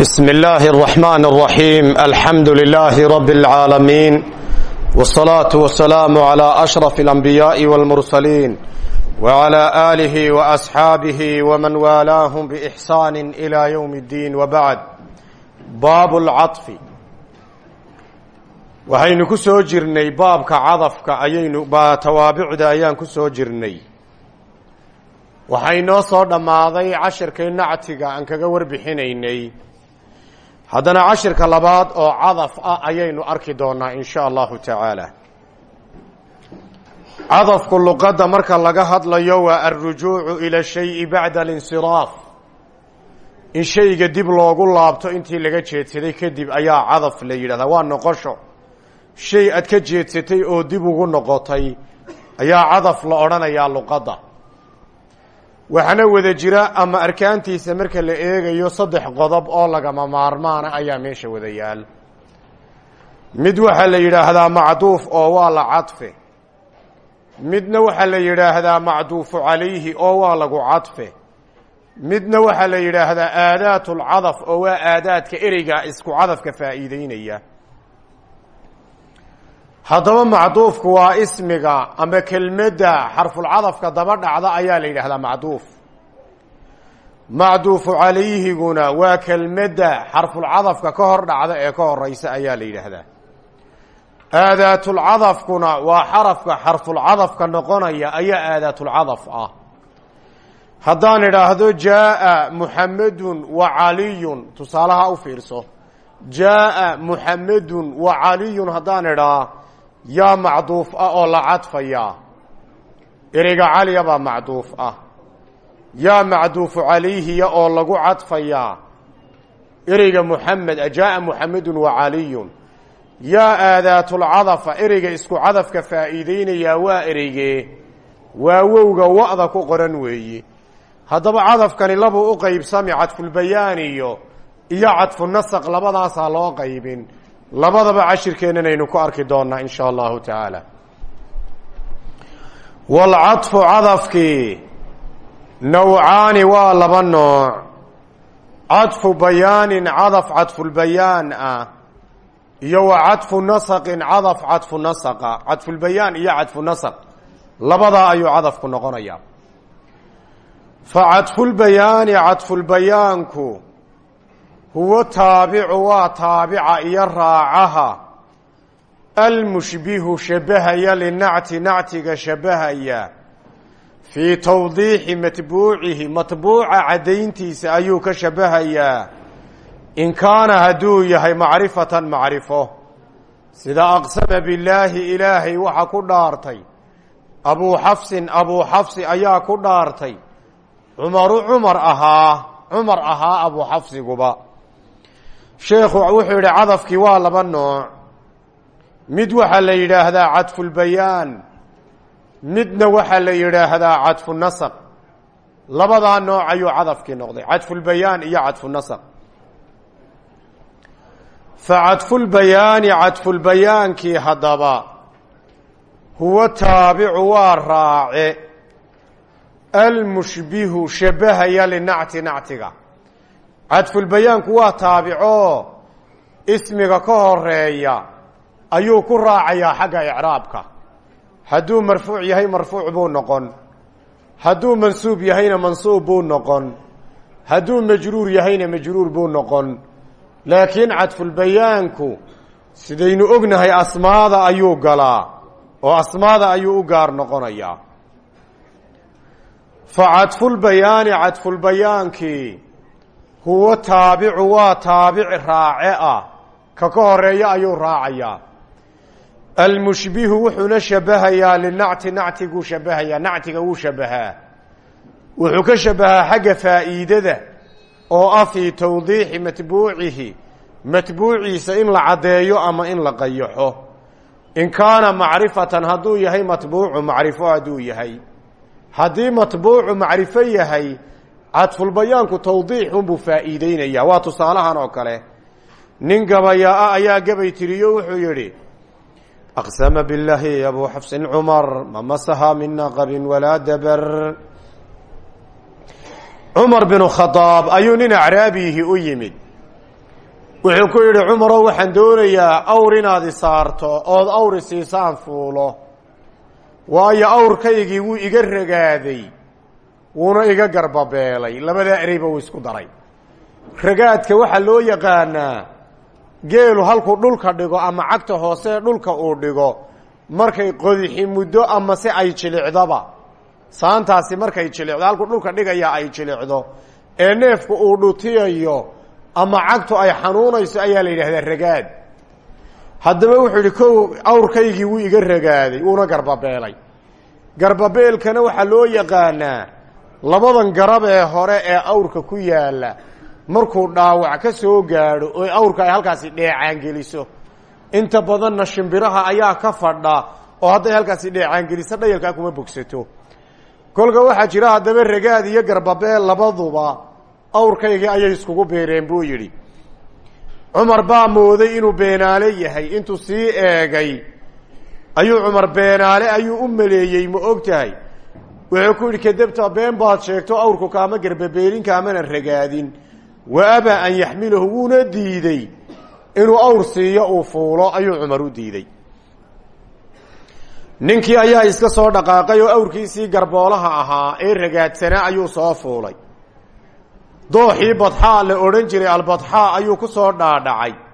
بسم الله الرحمن الرحيم الحمد لله رب العالمين والصلاة والسلام على أشرف الأنبياء والمرسلين وعلى آله وأصحابه ومن والاهم بإحسان إلى يوم الدين وبعد باب العطف waxaynu ku soo jirnay baabka cadafka ayaynu tawaabicda ayaan ku soo jirnay waxay noo soo dhammaaday cashirkay nactiga aan kaga warbixinaynay haddana cashirka labaad oo cadaf ah ayaynu arki doonaa in sha allahu tacaala. Cadafku luqadda marka laga hadlayo waa alrujuucu ila shayi bacda alinsiraaf. In shayga dib loogu laabto intii laga jeedsaday kadib ayaa cadaf la yidhahdaa. Waa noqosho. Shay aad ka jeedsatay oo dib ugu noqotay ayaa cadaf la odhanayaa luqadda waxaana wada jira ama arkaantiisa marka la eegayo saddex qodob oo lagama maarmaana ayaa meesha wada yaal. Mid waxaa la yidhaahdaa macduuf oo waa la cadfe. Midna waxaa la yidhaahdaa macduufu calayhi oo waa lagu cadfe. Midna waxaa la yidhaahdaa aadaatulcadaf oo waa aadaadka ereyga isku cadafka faa'iideynaya haddaba macduufku waa ismiga ama kelmadda xarfulcadafka daba dhacda ayaa la yidhaahdaa macduuf. Macduufu calayhiguna waa kelmadda xarfulcadafka ka hor dhacda ee ka horeysa ayaa la yidhaahdaa aadaatulcadafkuna waa xarafka xarfulcadafka noqonaya ayaa aadaatulcadaf ah. Haddaan idhaahdo jaaa muxamedun wa caliyun tusaalaha u fiirso. Jaaa muxamedun wa caliyun haddaan idhaa yaa macduuf ah oo la cadfayaa ereyga caliya baa macduuf ah. Yaa macduufu calayhiya oo lagu cadfayaa ereyga muxamed jaaa muxamedun wa caliyun. Yaa aadaatulcadafa ereyga isku cadafka faa'iideynayaa waa ereygee waa wowga wa'da ku qoran weeye haddaba cadafkani labuu u qeybsami cadfulbayaaniyo iyo cadfunasaq labadaasaa loo qaybin labadaba cashirkeennan aynu ku arki doonaa in sha allahu tacaala waalcadfu cadafkii nawcaani waa laba nooc. Cadfu bayaanin cadaf cadfulbayaan ah iyo wa cadfu nasaqin cadaf cadfu nasaqa. Cadfulbayaan iyo cadfu nasaq. Labadaa ayuu cadafku noqonayaa. Fa cadfulbayaani cadfulbayaanku huwa taabicu waa taabica iyo raacaha. Almushbihu shabahaya linacti nactiga shabahaya. Fii tawdiixi matbuucihi matbuuca caddayntiisa ayuu ka shabahayaa in kaana hadduu yahay macrifatan macrifo. Sida aqsama billaahi ilaahay waxa ku dhaartay. Abuu xafsin abuu xafsi ayaa ku dhaartay. Cumaru cumar ahaa cumar ahaa abuu xafsiguba sheekhu wuxuu yidhi cadafkii waa laba nooc. Mid waxaa la yidhaahdaa cadfulbayaan midna waxaa la yidhaahdaa cadfunasaq labadaa nooc ayuu cadafkii noqday cadfulbayaan iyo cadfunasaq fa cadfulbayaani cadfulbayaankii haddaba huwa taabicu waa raace. Almushbihu shabahaya linacti nactiga cadfulbayaanku waa taabico. Ismiga ka horreeya ayuu ku raacayaa xagga icraabka. Hadduu marfuuc yahay marfuuc buu noqon. Hadduu mansuub yahayna mansuub buu noqon. Hadduu majruur yahayna majruur buu noqon. Laakiin cadfulbayaanku sidaynu ognahay asmaada ayuu galaa oo asmaada ayuu u gaar noqonayaa. Fa cadfulbayaani cadfulbayaankii huwa taabicu waa taabic raace ah. Ka ka horreeya ayuu raacayaa. Almushbihu wuxuuna shabahayaa linacti nactiguu shabahayaa nactiga wuu shabahaa. Wuxuu ka shabahaa xagga faa'iidada oo ah fii tawdiixi matbuucihi. Matbuuciisa in la caddeeyo ama in la qayaxo. In kaana macrifatan hadduu yahay matbuucu macrifo hadduu yahay. Haddii matbuucu macrifo yahay cadfulbayaanku tawdiixunbuu faa'iideynayaa waa tusaalahan oo kale nin gabayaa-a ayaa gabay tiriyo wuxuu yidhi aqsama billaahi abuu xafsin cumar ma masaha min naqabin walaa dabar. Cumar binu khadaab ayuu nin acraabiyihi u yimid. Wuxuu ku yidhi cumarow waxaan doonayaa awr inaad i saarto ood awri siisaan fuulo waayo awrkaygii wuu iga ragaaday wuuna iga garbabeelay labadaa ereyba wuu isku daray. Ragaadka waxaa loo yaqaanaa geelu halkuu dhulka dhigo ama cagta hoose dhulka uu dhigo markay qodixi muddo ama se ay jilicdoba saantaasi markay jilicdo halkuu dhulka dhigaya ay jilicdo. Ee neefku uu dhutiyayo ama cagtu ay xanuunayso ayaa la yidhahdaa ragaad. Haddaba wuxuu yidhi kow awrkaygii wuu iga ragaaday wuuna garbabeelay garbabeelkana waxaa loo yaqaanaa labadan garab ee hore ee awrka ku yaalla markuu dhaawac ka soo gaadho oo awrka ay halkaasi dheecaangeliso inta badanna shimbiraha ayaa ka fadha oo hadday halkaasi dheecaangeliso dhayalkaa kuma bogsato. Kolka waxaa jira haddaba ragaad iyo garbabeel labaduba awrkaygii ayay iskugu beereen buu yidhi. Cumar baa mooday inuu beenaale yahay intuu sii eegay ayuu cumar beenaale ayuu u maleeyey ma og tahay wuxuu ku yidhi kadabta been baad sheegto awrku kaama garbabeelin kaamana ragaadin wa abaa an yaxmilahu wuuna diidey inuu awr siiyo uu fuulo ayuu cumar u diiday. Ninkii ayaa iska soo dhaqaaqay oo awrkiisii garboolaha ahaa ee ragaadsanaa ayuu soo fuulay. Dooxii badxaa la odhan jiray albadxaa ayuu ku soo dhaadhacay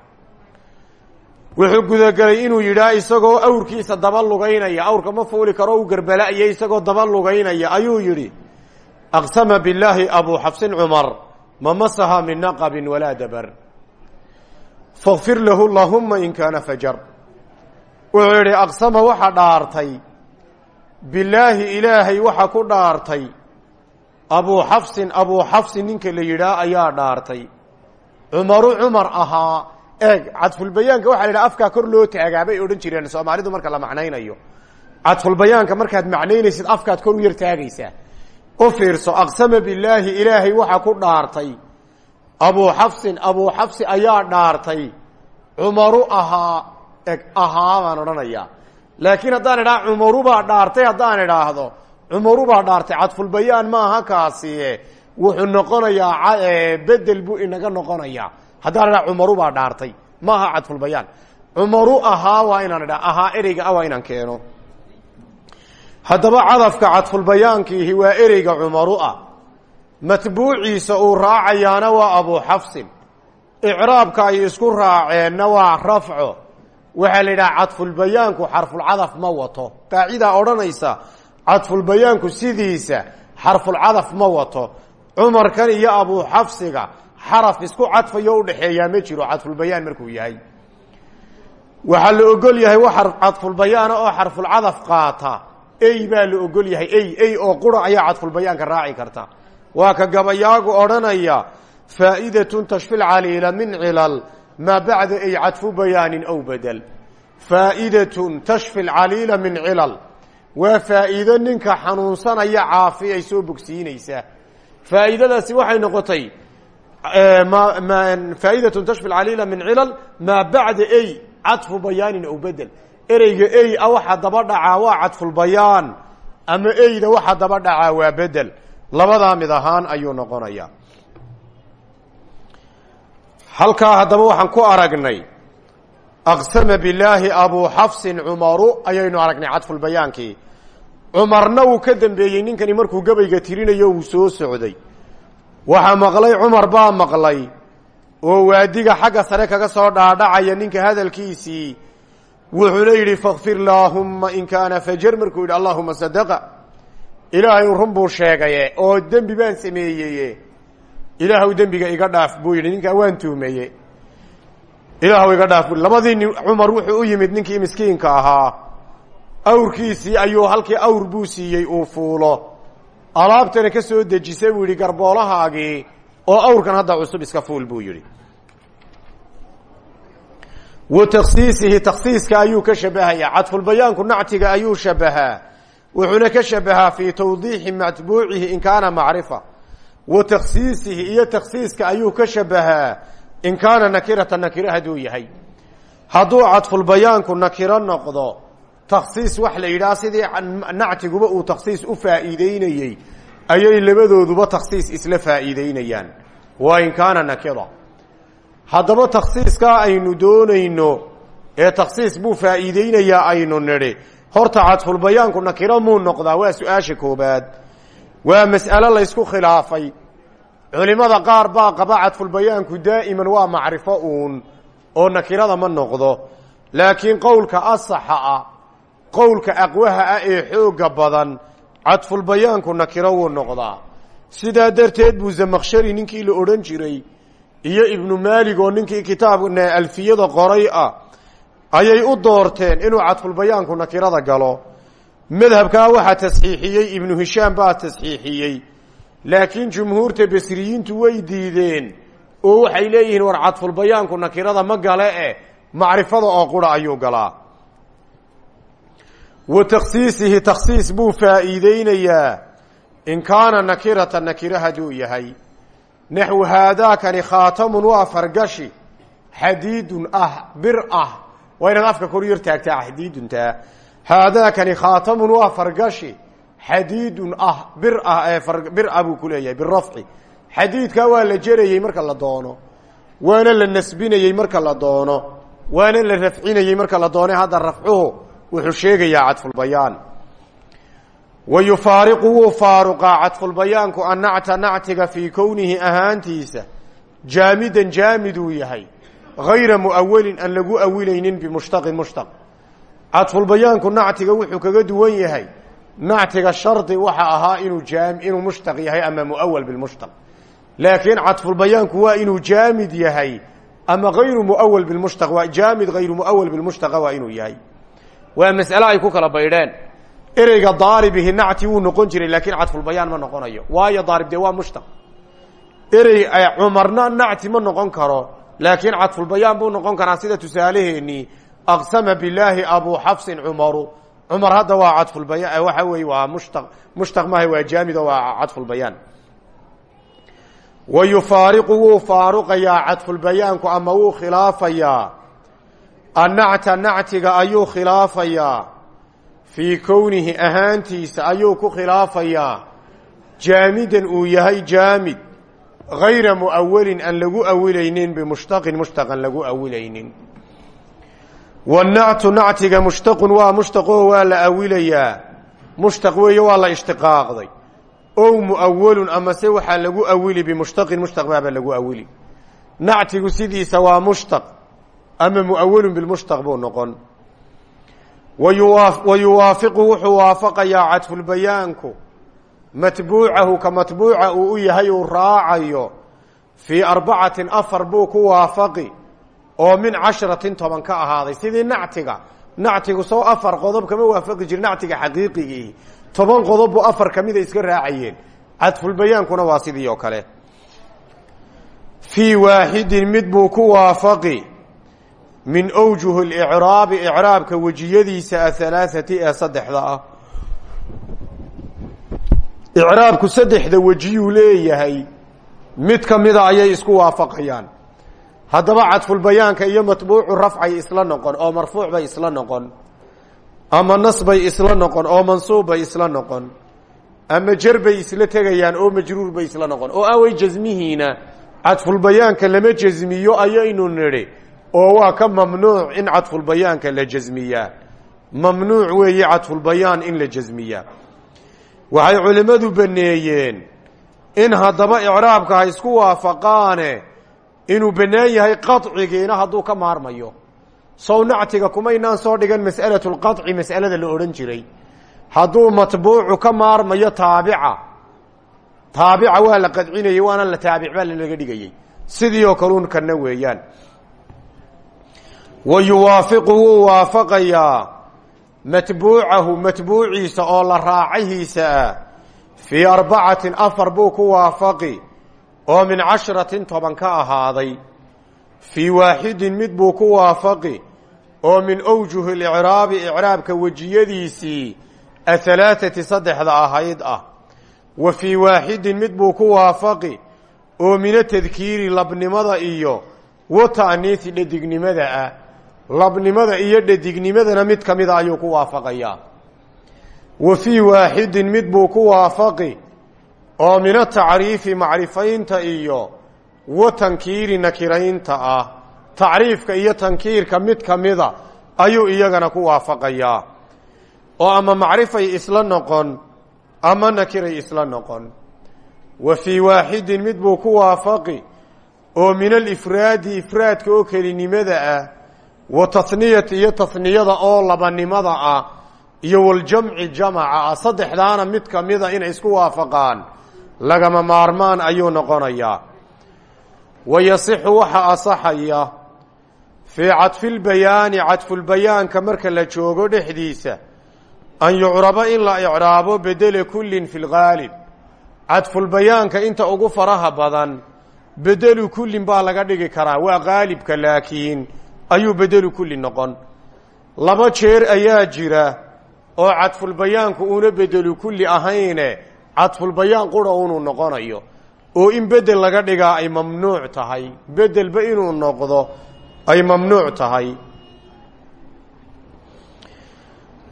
wuxuu gudagelay inuu yidhaa isagoo awrkiisa daba lugaynaya. Awrka ma fuuli karo u garbala'ya isagoo daba lugaynaya. Ayuu yidhi aqsama billaahi abuu xabsin cumar ma masaha min naqabin walaa dabar. Fakfir lahu llahumma in kaana fajar. Wuxuu yidhi aqsama waxa dhaartay. Bilaahi ilaahay waxa ku dhaartay. Abuu xafsin abuu xafsin ninka la yidhaah ayaa dhaartay. Cumaru cumar ahaa eeg cadfulbayaanka waxa la yidhaha afkaa kor loo taagaa bay odhan jireen. Soomaalidu marka la macnaynayo. Cadfulbayaanka markaad macnaynaysid afkaad kor u yar taagaysaa. U fiirso aqsama bilaahi ilaahay waxa ku dhaartay. Abuu xafsin abuu xafsi ayaa dhaartay. Cumaru ahaa. Eg ahaa baan odhanayaa. Laakiin haddaan idhaha cumarubaa dhaartay haddaan idhaahdo cumarubaa dhaartay. Cadfulbayaan maaha kaasi wuxuu noqonayaa bedel buu inaga noqonayaa haddaan idhaha cumarubaa dhaartay. Maaha cadfulbayaan cumaru ahaa waa inaan idha ahaa ereyga a waa inaan keeno. Haddaba cadafka cadfulbayaankiihi waa ereyga cumaru ah. Matbuuciisa uu raacayaana waa abuu xafsin. Icraabka ay isku raaceenna waa rafco. Waxaa la yidhaha cadfulbayaanku xarfulcadaf ma wato. Qaacidaa odhanaysa cadfulbayaanku sidiisa xarfulcadaf ma wato. Cumarkan iyo abuu xafsiga xaraf isku cadfayo udhexeeyaa ma jiro cadfulbayaan markuu yahay. Waxaa la ogol yahay wax cadfulbayaana oo xarfulcadaf qaata. Ey baa la ogol yahay ey ey oo qura ayaa cadfulbayaanka raaci karta. Waa ka gabayaagu odhanaya faa'idatun tashfi lcaliila min cilal maa bacda ay cadfu bayaanin aw bedel faa'idatun tashfi lcaliila min cilal. Waa faa'iido ninka xanuunsanaya caafi ay soo bogsiinaysaa. Faa'iidadaasi waxay noqotay faa'idatun tashfi lcaliila min cilal maa bacda ey cadfu bayaanin aw bedel ereyga ey a waxa daba dhacaa waa cadfulbayaan ama eyda waxa daba dhacaa waa bedel labadaa mid ahaan ayuu noqonayaa halkaa haddaba waxaan ku aragnay aqsama bilaahi abuu xafsin cumaru ayaynu aragnay cadfulbayaankii cumarna wuu ka dambeeyey ninkani markuu gabayga tirinayo uu soo socday waxaa maqlay cumar baa maqlay. Oo waadiga xagga sare kaga soo dhaadhacaya ninka hadalkiisii wuxuuna yidhi fakfir laahumma in kaana fajar markuu yidhi allahuma sadaqa. Ilaahay run buu sheegaye oo dembi baan sameeyeye ilaahw dembiga iga dhaaf buu yidhi ninkaa waan tuhmeye ilaahw iga dhaaf bu labadii nin cumar wuxuu u yimid ninkii miskiinka ahaa. Awrkiisii ayuu halkii awr buu siiyey uu fuulo alaabtana ka soo dejisay buu yidhi oo awrkan hadda cusub iska fuul buu yidhi. Wa taksiisihi taksiiska ayuu ka shabahayaa. Cadfulbayaanku nactiga ayuu shabahaa. Wuxuuna ka shabahaa fii tawdiixi matbuucihi in kaana macrifa. Wa taksiisihi iyo taksiiska ayuu ka shabahaa in kaana nakirata nakiro hadduu yahay. Hadduu cadfulbayaanku nakiro noqdo taksiis wax la yidhaha sidii nactiguba uu taksiis u faa'iideynayey ayay labadooduba taksiis isla faa'iideynayaan waa in kaana nakira. Haddaba takhsiiskaa aynu doonayno ee takhsiis buu faa'iideynayaa aynu nidhi. Horta cadfulbayaanku nakiro muu noqdaa? Waa su'aasha koobaad. Waa mas'alo laysku khilaafay. Culimmada qaar baa qaba cadfulbayaanku daa'iman waa macrifo uun oo nakirada ma noqdo. Laakiin qowlka asaxa ah qowlka aqwaha ah ee xoogga badan cadfulbayaanku nakiro wuu noqdaa. Sidaa darteed buu zamakshari ninkii la odhan jiray iyo ibnu maalig oo ninkii kitaabna alfiyada qoray ah ayay u doorteen inuu cadfulbayaanku nakirada galo. Madhabkaa waxaa tasxiixiyey ibnu hishaam baa tasxiixiyey. Laakiin jumhuurta basriyiintu way diideen oo waxay leeyihiin war cadfulbayaanku nakirada ma gale eh macrifada oo qura ayuu galaa wa takhsiisihi takhsiis buu faa'iideynayaa in kaana nakirata nakiro hadduu yahay. Naxwu haadaakani khaatamun waa fargashi. Xadiidun ah bir ah. Waa inaad afka kor yar taagtaa xadiiduntaa haadaakani khaatamun waa fargashi. Xadiidun ah bir ah ee bir ah buu ku leeyahay birafci xadiidkaa waa la jerayey marka la doono. Waana la nasbinayey marka la doono. Waana la rafcinayey marka la doone hadda rafcuhu wuxuu sheegayaa cadfulbayaan. Wa yufaariqu wuu faaruqaa cadfulbayaanku annacta nactiga fii kownihi ahaantiisa jaamidan jaamiduu yahay gayra muawalin aan lagu awilaynin bimushtaqin mushtaq. Cadfulbayaanku nactiga wuxuu kaga duwan yahay nactiga shardi waxa ahaa inuu inuu mushtaq yahay ama muawal bilmushtaq. Laakiin cadfulbayaanku waa inuu jaamid yahay ama ayru muawal bimushtaq jaamid hayru muawal bilmushtaqa waa inuu yahay waa mas'ale ay ku kala baydheen. Ereyga daaribihi nacti wuu noqon jiray laakiin cadfulbayaan ma noqonayo. Waayo daarib dee waa mushtaq erey cumarna nacti ma noqon karo laakiin cadfulbayaan buu noqon karaa sida tusaaleheenii aqsama bilaahi abuu xafsin cumaru. Cumar hadda waa cadfulbayaan waxa weeye waa mushtaq mushtaq maaha waa jaamido waa cadfulbayaan wa yufaariqu wuu faaruqayaa cadfulbayaanku ama wuu khilaafayaa annacta nactiga ayuu khilaafayaa fii kownihi ahaantiisa ayuu ku khilaafayaa jaamidan uu yahay jaamid gayra muawalin aan lagu awilaynin bimushtaqin mushtaqan lagu awilaynin wanactu nactiga mushtaqun waa mushtaqoo waa la awilayaa mushtaq weeye waa la ishtiqaaqday ow muawalun amase waxaa lagu awili bimushtaqin mushtaq baaba lagu awili nactigu ama muawalun bilmushtaq buu noqon. Wa yuwaafiqu wuxuu waafaqayaa cadfulbayaanku matbuucahu ka matbuuca uu u yahay uu raacayo fii arbacatin afar buu ku waafaqi oo min cashratin toban ka ahaaday. Sidii nactiga nactigu soo afar qodob kama waafaqi jir nactiga xaqiiqigii. Toban qodob buu afar kamida iska raacayeen. Cadfulbayaankuna waa sidii oo kale. Fii waaxidin mid buu ku waafaqi min awjuh licraabi icraabka wejiyadiisa ahalaaثati ee saddexda ah. Icraabku saddexda wejiyuu leeyahay mid kamida ayay isku waafaqayaan. Haddaba cadfulbayaanka iyo matbuucu rafcay isla noqon oo marfuuc bay isla noqon ama nas bay isla noqon oo mansuub bay isla noqon ama jer bay isla tegayaan oo majruur bay isla noqon. Oo awey jasmihiina cadfulbayaanka lama jasmiyo ayaynu nidhi oo waa ka mamnuuc in cadfulbayaanka la jasmiyaa mamnuuc weeye cadfulbayaan in la jasmiyaa waxay culimmadu baneeyeen in haddaba icraabka ha isku waafaqaane inuu bannaan yahay qacigiina hadduu ka maarmayo. Sow nactiga kumaynaan soo dhigan mas'alatu lqaci mas'alada la odhan jiray. Hadduu matbuucu ka maarmayo taabica. Taabica waa la qadcinayey waana la taabic baa lalaga dhigayey. Sidii oo kaluun kana weeyaan wa yuwaafiqu wuu waafaqayaa matbuucahu matbuuciisa oo la raacahiisa ah fii arbacatin afar buu ku waafaqi oo min cashratin toban ka ahaaday fii waaxidin mid buu ku waafaqi oo min awjuhi licraabi icraabka wejiyadiisii ahalaaثati saddexda ahayd ah wa fii waaxidin mid buu ku waafaqi oo mina tadkiiri labnimada iyo wa ta'niisi dhadignimada ah labnimada iyo dhadignimadana mid ka mida ayuu ku waafaqayaa wa fii waaxidin mid buu ku waafaqi oo mina tacriifi macrifaynta iyo wa tankiiri nakiraynta ah. Tacriifka iyo tankiirka mid ka mida ayuu iyagana ku waafaqayaa oo ama macrifay isla noqon ama nakiray isla noqon. Wa fii waaxidin mid buu ku waafaqi oo min alifraadi ifraadka oo kelinimada ah wa taniyati iyo taniyada oo labanimada ah iyo waljamci jamaca ah. Saddexdaana mid kamida inay isku waafaqaan lagama maarmaan ayuu noqonayaa. Wa yasixu waxa asaxaya fii cadfilbayaani cadfulbayaanka marka la joogo dhexdiisa an yucraba in la icraabo bedele kullin fi lgaalib cadfulbayaanka inta ugu faraha badan bedelu kullin baa laga dhigi karaa waa qaalibka laakiin ayuu bedelu kulli noqon. Laba jeer ayaa jira oo cadfulbayaanku una bedelu kulli ahayne cadfulbayaan qura unuu noqonayo. Oo in bedel laga dhigaa ay mamnuuc tahay. Bedelba inuu noqdo ay mamnuuc tahay.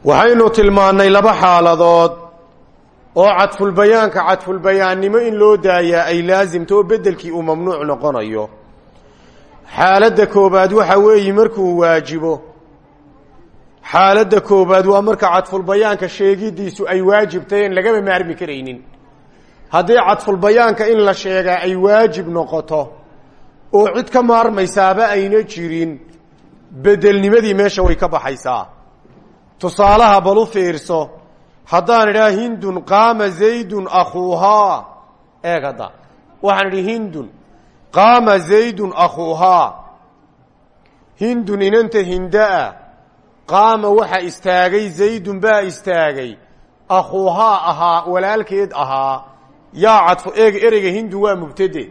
Waxaynu tilmaannay laba xaaladood oo cadfulbayaanka cadfulbayaannimo in loo daayaa ay laasimto oo beddelkii uu mamnuuc noqonayo xaaladda koobaad waxa weeye markuu waajibo. Xaaladda koobaad waa marka cadfulbayaanka sheegidiisu ay waajibtayen lagaba maarmi karaynin. Haddii cadfulbayaanka in la sheegaa ay waajib noqoto oo cid ka maarmaysaaba ayna jirin bedelnimadii meesha way ka baxaysaa. Tusaalaha bal u fiirso haddaan idhaha hindun qaama zaydun akhuuhaa eeg hadda waxaan idhi hindun qaama zaydun akhuuhaa hindun inanta hindaa qaama waxa istaagay zaydun baa istaagay akhuuhaa ahaa walaalkeed ahaa yaa cadfo eeg ereyga hindun waa mubtade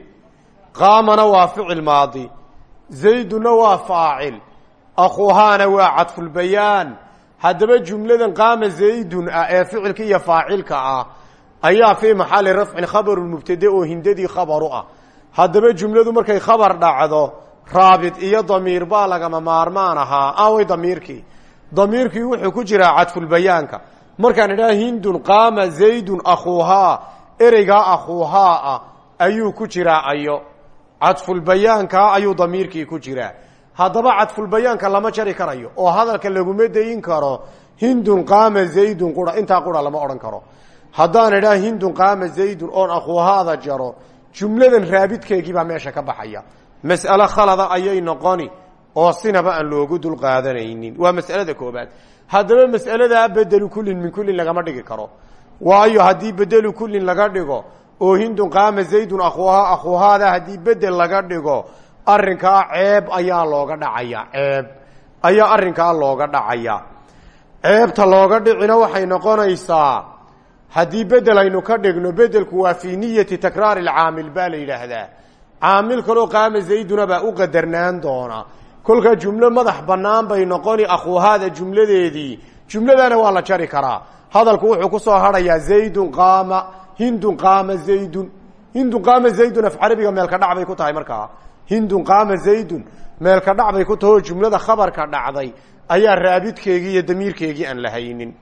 qaamana waa ficil maadi zaydunna waa faacil akhuuhaana waa cadfulbayaan haddaba jumladan qaama zaydun ah ee ficilka iyo faacilka ah ayaa fii maxali rafcin khabaru mubtade oo hindadii khabaru ah haddaba jumladu markay khabar dhacdo raabit iyo damiir baa lagama maarmaan ahaa. Away damiirkii. Damiirkii wuxuu ku jiraa cadfulbayaanka markaan idhaha hindun qaama zaydun akhuuhaa ereygaa akhuuhaa ah ayuu ku jiraa ayo. Cadfulbayaankaa ayuu damiirkii ku jiraa. Haddaba cadfulbayaanka lama jari karayo. Oo hadalka laguma dayin karo hindun qaama zaydun qura intaa qura lama odhan karo. Haddaan idhaha hindun qaama zaydun oon akhuuhaada jaro jumladan raabidkeegii baa meesha ka baxaya. Mas'alo khalada ayay noqoni oo sinaba aan loogu dul qaadanaynin. Waa mas'alada koobaad haddaba mas'aladaa bedelu kullin min kullin lagama dhigi karo. Waayo haddii bedelu kullin laga dhigo oo hindun qaama zaydun akhuuhaa akhuuhaada haddii bedel laga dhigo arrinkaa ceeb ayaa looga dhacayaa ceeb. Ayaa arrinkaa looga dhacayaa ceebta looga dhicina waxay noqonaysaa haddii bedel aynu ka dhigno bedelku waa fii niyati takraari lcaamil baa la yidhaahdaa. Caamil kaloo qaama zayduna baa u qadarnaan doona. Kolkaa jumlo madax bannaan bay noqoni akhuuhaada jumladeedii. Jumladana waa la jari karaa. Hadalku wuxuu ku soo hadhayaa zaydun qaama hindun qaama zaydun. Hindun qaama zaydun af carabiga meelka dhac bay ku tahay markaa. Hindun qaama zaydun meelka dhac bay ku tahay oo jumlada khabarka dhacday. Ayaa raabidkeegii iyo damiirkeegii aan la haynin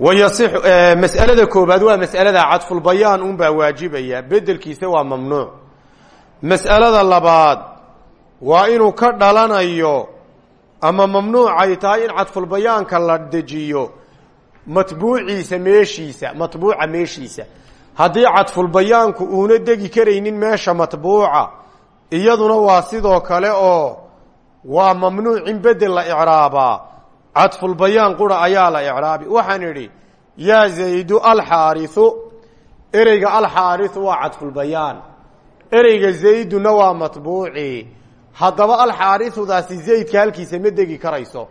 mas'alada koobaad waa mas'alada cadfulbayaan un baa waajibaya bedelkiisa waa mamnuuc mas'alada labaad waa inuu ka dhalanayo ama mamnuucay tahay in cadfulbayaanka la dejiyo matbuuciisa meeshiisa matbuuca meeshiisa haddii cadfulbayaanku uuna degi karaynin meesha matbuuca iyaduna waa sidoo kale oo waa mamnuuc in bedel la icraabaa cadfulbayaan qura ayaa la icraabi waxaan idhi yaa zaydu alxaariu ereyga alxaariu waa cadfulbayaan ereyga zayduna waa matbuuci. Haddaba alxaariudaasi zaydka halkiisa ma degi karayso.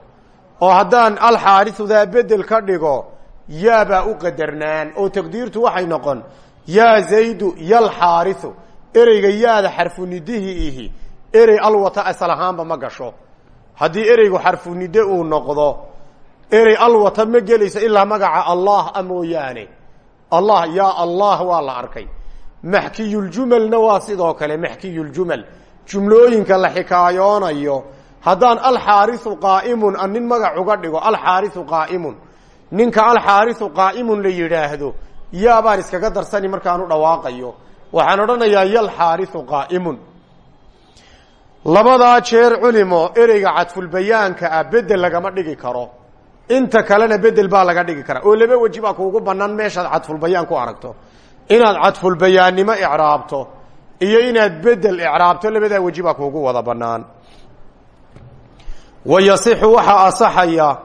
Oo haddaan alxaariudaa bedel ka dhigo yaabaa u qadarnaan oo taqdiirtu waxay noqon yaa zaydu yalxaariu ereyga yaada xarfunidihii ihi erey alwata asal ahaanba ma gasho haddii ereygu xarfunide uu noqdo erey alwata ma gelayso ilaa magaca allah a mooyaane. Allah yaa allah waa la arkay. Maxkiyuljumalna waa sidoo kale maxkiyuljumal jumlooyinka la xikaayoonayo haddaan alxaariu qaa'imun an nin magac uga dhigo alxaariu qaa'imun. Ninka alxaariu qaa'imun la yidhaahdo yaabaan iskaga darsani markaanu dhawaaqayo. Waxaan odhanayaa yalxaariu qaa'imun labadaa jeer culimo ereyga cadfulbayaanka ah bedel lagama dhigi karo. Inta kalena bedel baa laga dhigi karaa oo laba weji baa kuugu banaan meeshaad cadfulbayaan ku aragto. Inaad cadfulbayaannimo icraabto iyo inaad bedel icraabto labadaa weji baa kuugu wada banaan wa yasixu waxaa asaxaya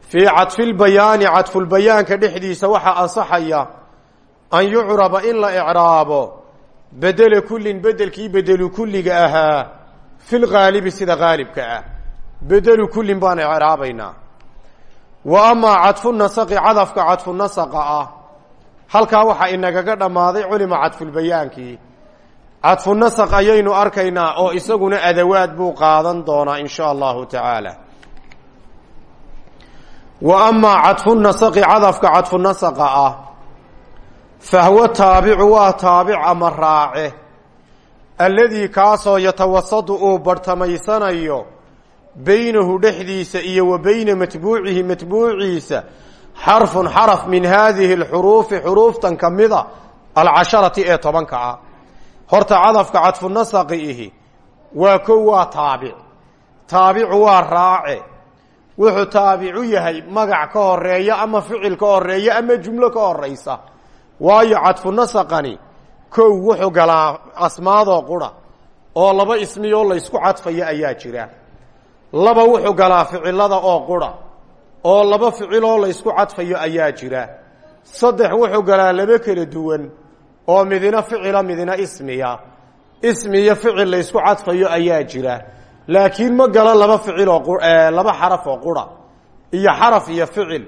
fii cadfilbayaani cadfulbayaanka dhexdiisa waxaa ansaxaya an yucraba in la icraabo bedela kullin bedelkii bedelu kulliga ahaa filgaalibi sida gaalibka ah. Bedelu kullin baan icraabaynaa. Wa amaa cadfu nasaqi cadafka cadfu nasaqa ah. Halkaa waxaa inagaga dhammaaday culima cadfulbayaankii cadfu nasaq ayaynu arkaynaa oo isaguna adawaad buu qaadan doonaa in sha allahu tacaala. Wa amaa cadfu nasaqi cadafka cadfu nasaqa ah. Fahwa taabicu alladii kaasoo yatawasadu uu barhtamaysanayo baynahu dhexdiisa iyo wa bayna matbuucihi matbuuciisa xarfun xaraf min haadihi alxuruufi xuruuftan ka mida alcasharati ee tobanka ah. Horta cadafka cadfu nasaqi ihi waa kow waa taabic. Taabicu waa raace. Wuxuu taabicu yahay magac ka horreeya ama ficil ka horreeya ama jumlo ka horeysa waayo cadfu kow wuxuu galaa asmaadoo qura oo laba ismiyoo laysku cadfayo ayaa jira. Laba wuxuu galaa ficilada oo qura oo laba ficiloo laysku cadfayo ayaa jira. Saddex wuxuu galaa laba kala duwan oo midina ficila midina ismiya. Ismiyo ficil laysku cadfayo ayaa jira. Laakiin ma galo laba ficiloo laba xaraf oo qura iyo xaraf iyo ficil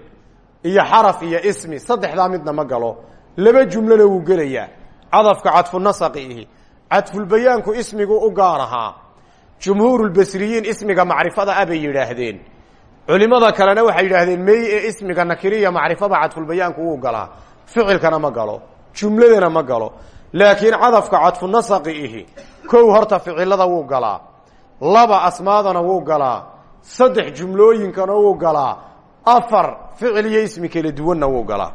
iyo xaraf iyo ismi. Saddexdaa midna ma galo. Laba jumlona wuu gelayaa cadafka cadfu nasaqi ihi. Cadfulbayaanku ismigu u gaar ahaa. Jumhuurulbasriyiin ismiga macrifada a bay yidhaahdeen. Culimada kalena waxay yidhaahdeen mey ee ismiga nakiriya macrifada cadfulbayaanku wuu galaa ficilkana ma galo. Jumladana ma galo. Laakiin cadafka cadfu nasaqi ihi kow horta ficilada wuu galaa laba asmaadana wuu galaa saddex jumlooyinkana wuu galaa afar ficil iyo ismi kala duwanna wuu galaa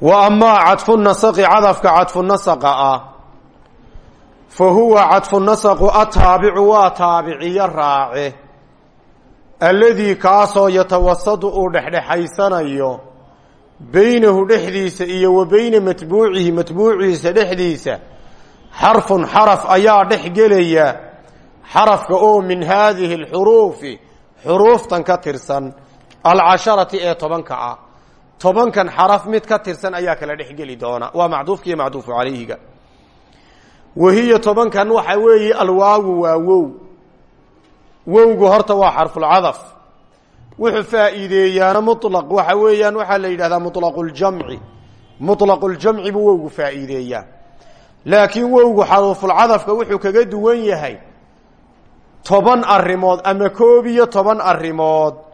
wa amaa cadfu nasaqi cadafka cadfu nasaqa ah fa huwa cadfu nasaqu ataabicu waa taabiciyo raace alladii kaasoo yatawasadu uu dhexdhexaysanayo beynahu dhexdiisa iyo wa beyna matbuucihi matbuuciisa dhexdiisa xarfun xaraf ayaa dhex gelaya xarafka oo min haadihi alxuruufi xuruuftan ka tirsan alcasharati ee tobanka ah tobankan xaraf mid ka tirsan ayaa kala dhex geli doona. Waa macduufka iyo macduufu calayhiga. Wahiya tobankan waxa weeye alwaawu waa wow. Horta waa xarfulcadaf wuxuu faa'iideeyaana mulaq waxa weeyaan waxaa la yidhahdaa mulaqljamci mulaqljamci buu wowgu faa'iideeyaa. Laakiin wowgu xaruufulcadafka wuxuu kaga duwan yahay toban arrimood ama koob iyo toban arrimood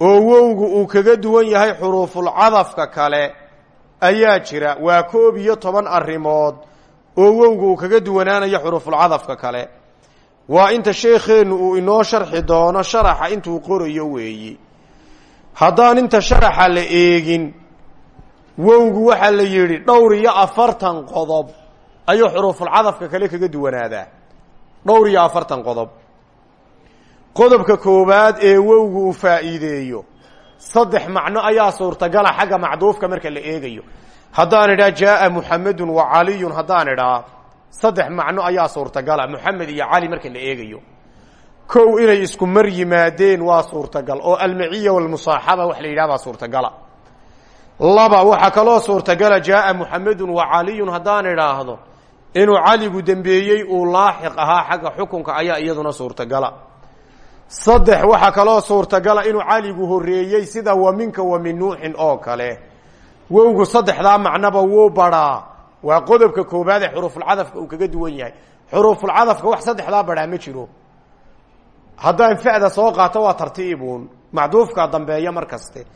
oo wowgu uu kaga duwan yahay xuruufulcadafka kale ayaa jira. Waa koob iyo toban arrimood oo wowgu uu kaga duwanaanayo xuruufulcadafka kale. Waa inta sheekheennu uu inoo sharxi doono sharaxa intuu qorayo weeyi. Haddaan inta sharaxa la eegin wowgu waxaa la yidhi dhowr iyo afartan qodob ayuu xuruufulcadafka kale kaga duwanaadaa. Dhowr iyo afartan qodob qodobka koowaad ee wowgu uu faa'iideeyo. Saddex macno ayaa suurtagala xagga macduufka marka la eegayo. Haddaan idhaa jaaa muxamedun wa caliyun. Haddaan idhaa saddex macno ayaa suurtagala. Muxamed iyo cali marka la eegayo. Kow inay isku mar yimaadeen waa suurtagal oo almaciya walmusaaxaba wax la yidhaha suurtagala. Laba waxaa kaloo suurtagala jaaa muxamedun wa caliyun. Haddaan idhaahdo inuu caligu dembeeyey uu laaxiq ahaa xagga xukunka ayaa iyaduna suurtagala saddex waxaa kaloo suurtagala inuu caligu horeeyey sida wa minka wa min nuuxin oo kale. Wowgu saddexdaa macnoba wuu badhaa waa qodobka koobaad ee xuruufulcadafka uu kaga duwan yahay. Xuruufulcadafka wax saddexdaa badhaa ma jiro. Haddaan fa'da soo qaato waa tartiibuun macduufkaa dambeeya mar kaste.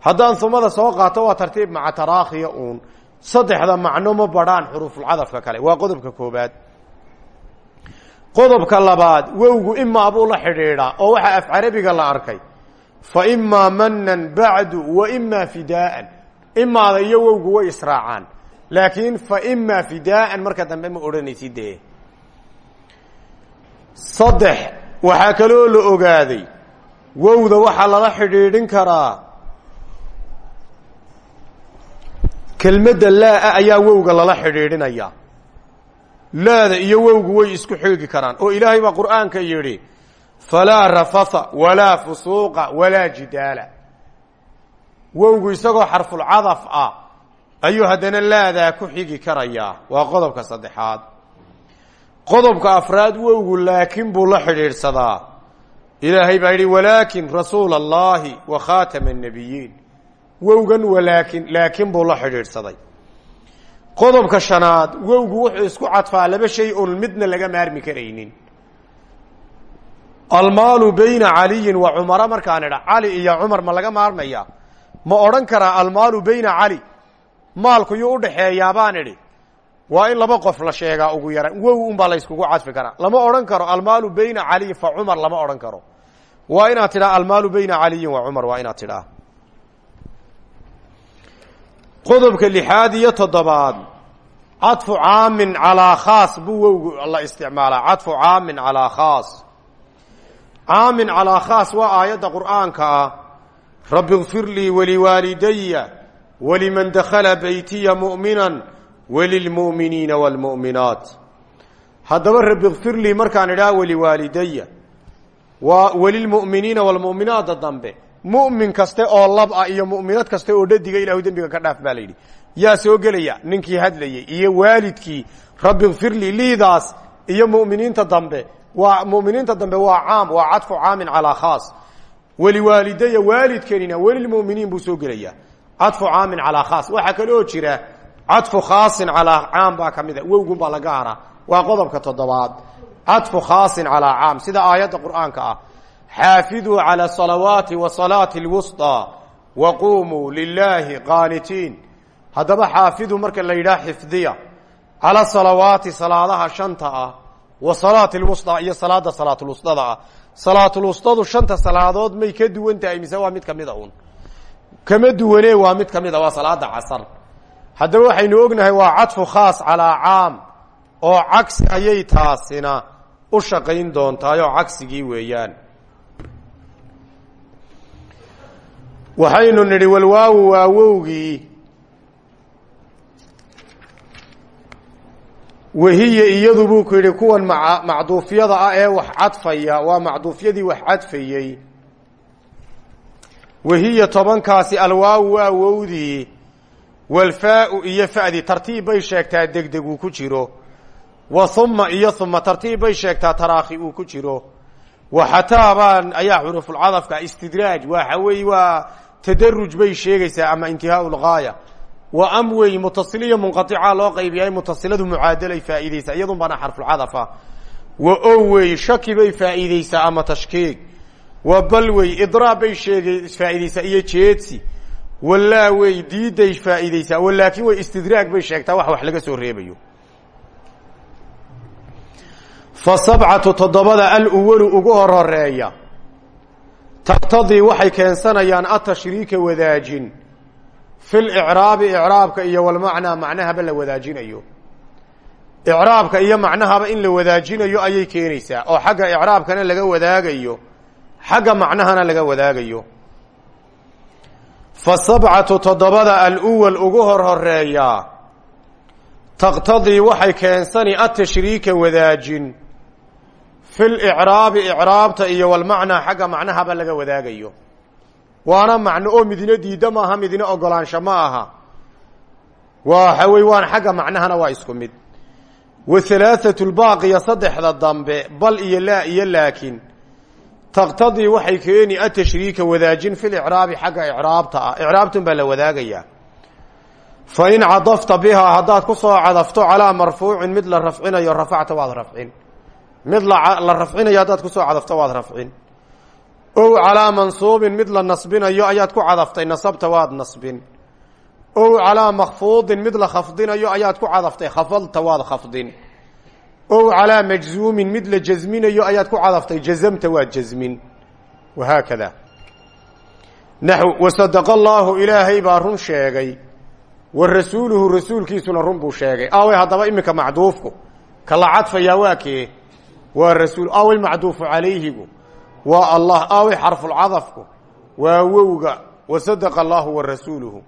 Haddaan humada soo qaato waa tartiib maca taraakhiya uun. Saddexda macno ma badhaan xuruufulcadafka kale. Waa qodobka koobaad qodobka labaad wowgu imaa buu la xidhiidhaa oo waxaa af carabiga la arkay. Fa imaa manan bacdu wa imaa fidaa'an imaada iyo wowgu way israacaan. Laakiin fa imaa fidaaan marka dambe ma odhanaysi dee. Saddex waxaa kaloo la ogaaday wowda waxaa lala xidhiidhin karaa. Kelmadda laa-a ayaa wowga lala xidhiidhinaya laada iyo wowgu way isku xeegi karaan. Oo ilaahay baa qur'aanka yidhi falaa rafatha walaa fusuuqa walaa jidaala. Wowgu isagoo xarfulcadaf ah ayuu haddana laadaa ku xigi karayaa. Waa qodobka saddexaad. Qodobka afraad wowgu laakin buu la xidhiidhsadaa. Ilaahay baa yidhi walaakin rasuula allahi wa khaatama annabiyiin. Wowgan walaakin laakin buu la xidhiidhsaday qodobka shanaad wowgu wuxuu isku cadfaa laba shay oon midna laga maarmi karaynin. Almaalu bayna caliyin wa cumara markaan idha cali iyo cumar ma laga maarmaya? Ma odhan karaa almaalu bayna cali? Maalku yuu udhaxeeyaa baan idhi. Waa in laba qof la sheegaa ugu yara wow unbaa la yskugu cadfi karaa. Lama odhan karo almaalu bayna caliyin fa cumar lama odhan karo. Waa inaad tidhaa almaalu bayna caliyin wa cumar waa inaad tidhaa qodobka lixaad iyo toddobaad. Cadfu caamin calaa khaas buu wowgu la isticmaalaa. Cadfu caamin calaa khaas. Caamin calaa khaas waa aayadda qur'aanka ah. Rabbi kfir lii waliwaalidaya waliman dakhala beytiya mu'minan walilmu'miniina waalmu'minaat haddaba rabbi kfir lii markaan idhaha waliwaalidaya waa walilmu'miniina waalmu'minaada dambe mu'min kaste oo lab ah iyo mu'minad kaste oo dhadiga ilahu dembiga ka dhaaf baa la yidhi. Yaa soo gelaya ninkii hadlayey iyo waalidkii rabbi kfir lii liidaas iyo mu'miniinta dambe. Waa mu'miniinta dambe waa caam waa cadfu caamin calaa khaas. Waliwaalidaya waalidkanina welilmuminiin buu soo gelaya. Cadfu caamin calaa khaas. Waxaa kaloo jira cadfu khaasin calaa caam baa kamida wowgun baa laga haraa. Waa qodobka toddobaad. Cadfu khaasin calaa caam. Sida aayadda qur'aanka ah xaafiduu calى salawaati wa salaati اlwusطى waqumuu lilaahi qaanitiin haddaba xaafidu marka la yidhaha xifdiya cala salawaati salaadaha shanta ah wa salaati lwusطى iyo salaada salaatulwusطada ah salaatulwusطadu shanta salaadood may ka duwan tahay mise waa mid kamida un kama duwane waa mid kamida waa salaada casar haddaba waxaynu ognahay waa cadfu khaas calaa caam oo cagsi ayay taasina u shaqayn doontaayoo cagsigii weeyaan waxaynu nidhi walwaawu waa wowgii. Wahiya iyadu buu ku yidhi kuwan macduufyada ah ee wax cadfaya waa macduufyadii wax cadfayey. Wahiya tobankaasi alwaawu waa wowdii walfaau iyo fa'dii. Tartiib bay sheegtaa degdeg uu ku jiro. Wa humma iyo huma tartiib bay sheegtaa taraakhi uu ku jiro. Wa xataa baan ayaa xurufulcadafka istidraaj tadaruj bay sheegaysaa ama intihaau lgaaya wa am wey mutasiliyo munqaica loo qaybiyaay mutasiladu mucaadalay faa'iideysaa iyadun baana xarfulcadafa wa o wey shaki bay faa'iideysaa ama tashkiig. Wa bal wey idraab bay sheege faa'iideysaa iyo jeedsi. Walaa wey diiday faa'iideysaa walaakin way istidraag bay sheegtaa wax wax laga soo reebayo. Fa sabcatu toddobada aluwalu ugu hor horreeya taqtadii waxay keensanayaan atashriika wadaajin. Fi licraabi icraabka iyo walmacnaa macnahaba la wadaajinayo. Icraabka iyo macnahaba in la wadaajinayo ayay keenaysaa. Oo xagga icraabkana laga wadaagayo xagga macnahana laga wadaagayo. Fa sabcatu toddobada aluwal ugu hor horeeyaa taqtadii waxay keensani atashriika wadaajin fi licraabi icraabta iyo walmacnaa xagga macnahaba laga wadaagayo. Waana macno oo midina diidda maaha midina ogolaansho ma aha. Waxa wey waan xagga macnahana waa isku mid. Wa halaathatu lbaaqiya saddexda dambe bal iyo laa iyo laakin taqtadii waxay keeni atashriika wadaajin fi licraabi xagga icraabta ah. Icraabtun baa la wadaagayaa fa in cadafta bihaa haddaad ku soo cadafto calaa marfuucin mid la rafcinayo rafacta waad rafcin mid la rafcinayo haddaad ku soo cadafto waad rafcin. Ow calaa mansuubin mid la nasbinayo ayaad ku cadaftay nasabta waad nasbin. Ow calaa makfuudin mid la khafdinayo ayaad ku cadaftay khafadta waad khafdin. Ow calaa majzuumin mid la jasminayo ayaad ku cadaftay jazamta waad jasmin. Wahaakada naxw wasadaqa allaahu ilaahay baa run sheegay. Wa rasuuluhu rasuulkiisuna run buu sheegay. Aaway haddaba iminka macduufku. Ka la cadfayaa waa waa rasuul aaway macduufu calayhigu. Waa allah aaway xarfulcadafku waa wowga. Wasadaqa allahu wa rasuuluhu.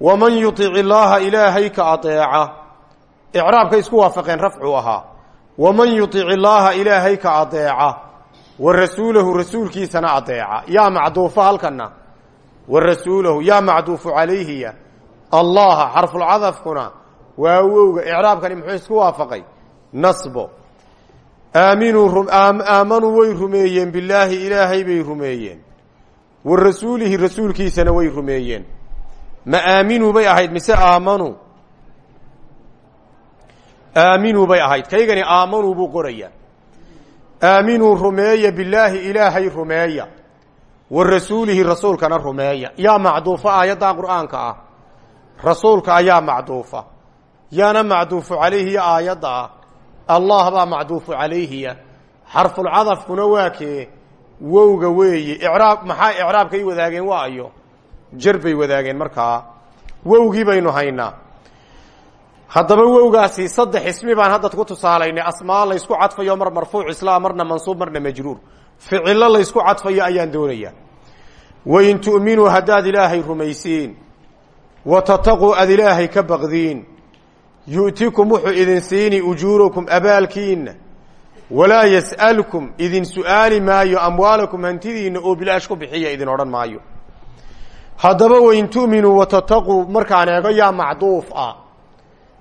Waman yutic illaaha ilaahay ka adeeca icraabkay isku waafaqeen rafcuu ahaa. Waman yutic illaaha ilaahay ka adeeca wa rasuulahu rasuulkiisana adeeca yaa macduufa halkana wa rasuulahu yaa macduufu calayhiya. Allaha xarfulcadafkuna waa wowga. Icraabkani muxuu isku waafaqay? Nasbo aamanuu way rumeeyeen bilaahi ilaahay bay rumeeyeen. Wa rasuulihi rasuulkiisana way rumeeyeen. Ma aaminuu bay ahayd mise aamanuu aaminuu bay ahayd. Kaygani aamanuu buu qorayaa aaminuu rumeeya bilaahi ilaahay rumeeya. Wa rasuulihi rasuulkana rumeeya. Yaa macduufa aayaddaa qur'aanka ah. Rasuulka ayaa macduufa. Yaana macduufu calayhiya aayadda ah allah baa macduufu calayhiya xarfulcadafkuna waa kee wowga weeye icraab maxaa icraabkay wadaageen? Waa ayo. Jar bay wadaageen markaa. Wowgii baynu haynaa haddaba wowgaasi saddex ismi baan hadda ku tusaalaynay asmaa laysku cadfayo mar marfuuc isla marna mansuub marna majruur. Ficilo laysku cadfayo ayaan doonayaa. Wain tu'minuu haddaad ilaahay rumaysiin. Wa tataquu aad ilaahay ka baqdiin yu'tikum wuxuu idin siini ujuurakum abaalkiinna walaa yas'alkum idin su'aali maayo amwaalakum hantidiinna oo bilaash ku bixiya idin odhan maayo. Haddaba wain tu'minuu wa tataquu markaan eego yaa macduuf ah.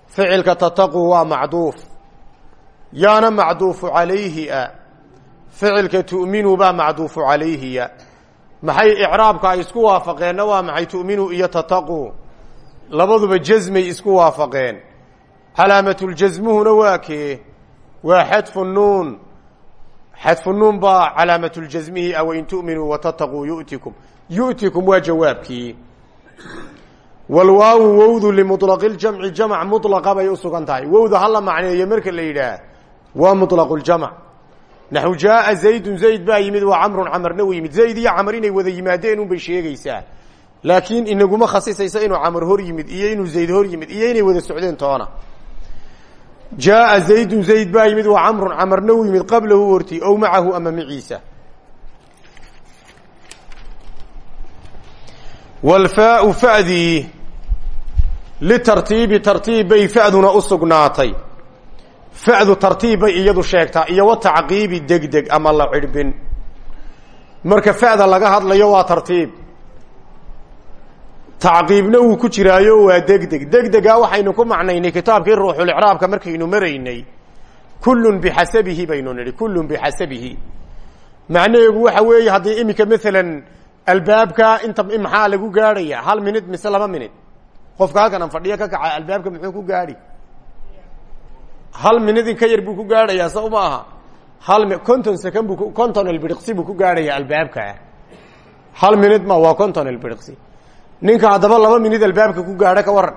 Ficilka tataquu waa macduuf. Yaana macduufu calayhi a. Ficilka tu'minuu baa macduufu calayhiya maxay icraabka ay isku waafaqeenna waa maxay tu'minuu iyo tataquu labaduba jasmay isku waafaqeen calaamatuljasmuhuna waa kee waa xadfu nuun xadfu nuun baa calaamatuljasmihi a wain tu'minuu watataquu yu'tikum yu'tikum waa jawaabkii walwaawu wowdu limulaqi ljamci jamc mulaqa bay u sugan tahay wowda hala macneeyo marka la yidhaah waa mulaqu ljamc naxu jaaa zaydun zayd baa yimid waa camrun camarna u yimid zayd iyo camar inay wada yimaadeen unbay sheegaysaa laakiin inaguma khasisayso inuu camar hor yimid iyo inuu zayd hor yimid iyo inay wada socdeen toona jaaa zaydun zayd baa yimid waa camrun camarna u yimid qablahu horti ow macahu ama maciisa walfaau fadii litartiibi tartiib bay faduna u sugnaatay fadu tartiib bay iyadu sheegtaa iyo wa tacqiibi degdeg ama la cidhbin marka fada laga hadlayo waa tartiib tacqiibna wuu ku jiraayo waa degdeg. Degdega waxaynu ku macnaynay kitaabkii ruuxulicraabka markaynu maraynay. Kullun bixasabihi baynu nidhi kullun bixasabihi macnaheedu waxa weeye haddii iminka maalan albaabka inta maxaa lagu gaadhaya? Hal minid mise laba minid qofka halkan an fadhiyo ka kaca albaabka muxuu ku gaadhi? Hal minid in ka yar buu ku gaadhayaa aha. Hal conton second bu conton ilbiriqsi buu ku gaadhaya albaabka. Hal minid ma waa conton ilbiriqsi ninka haddaba laba minid albaabka ku gaadho ka waran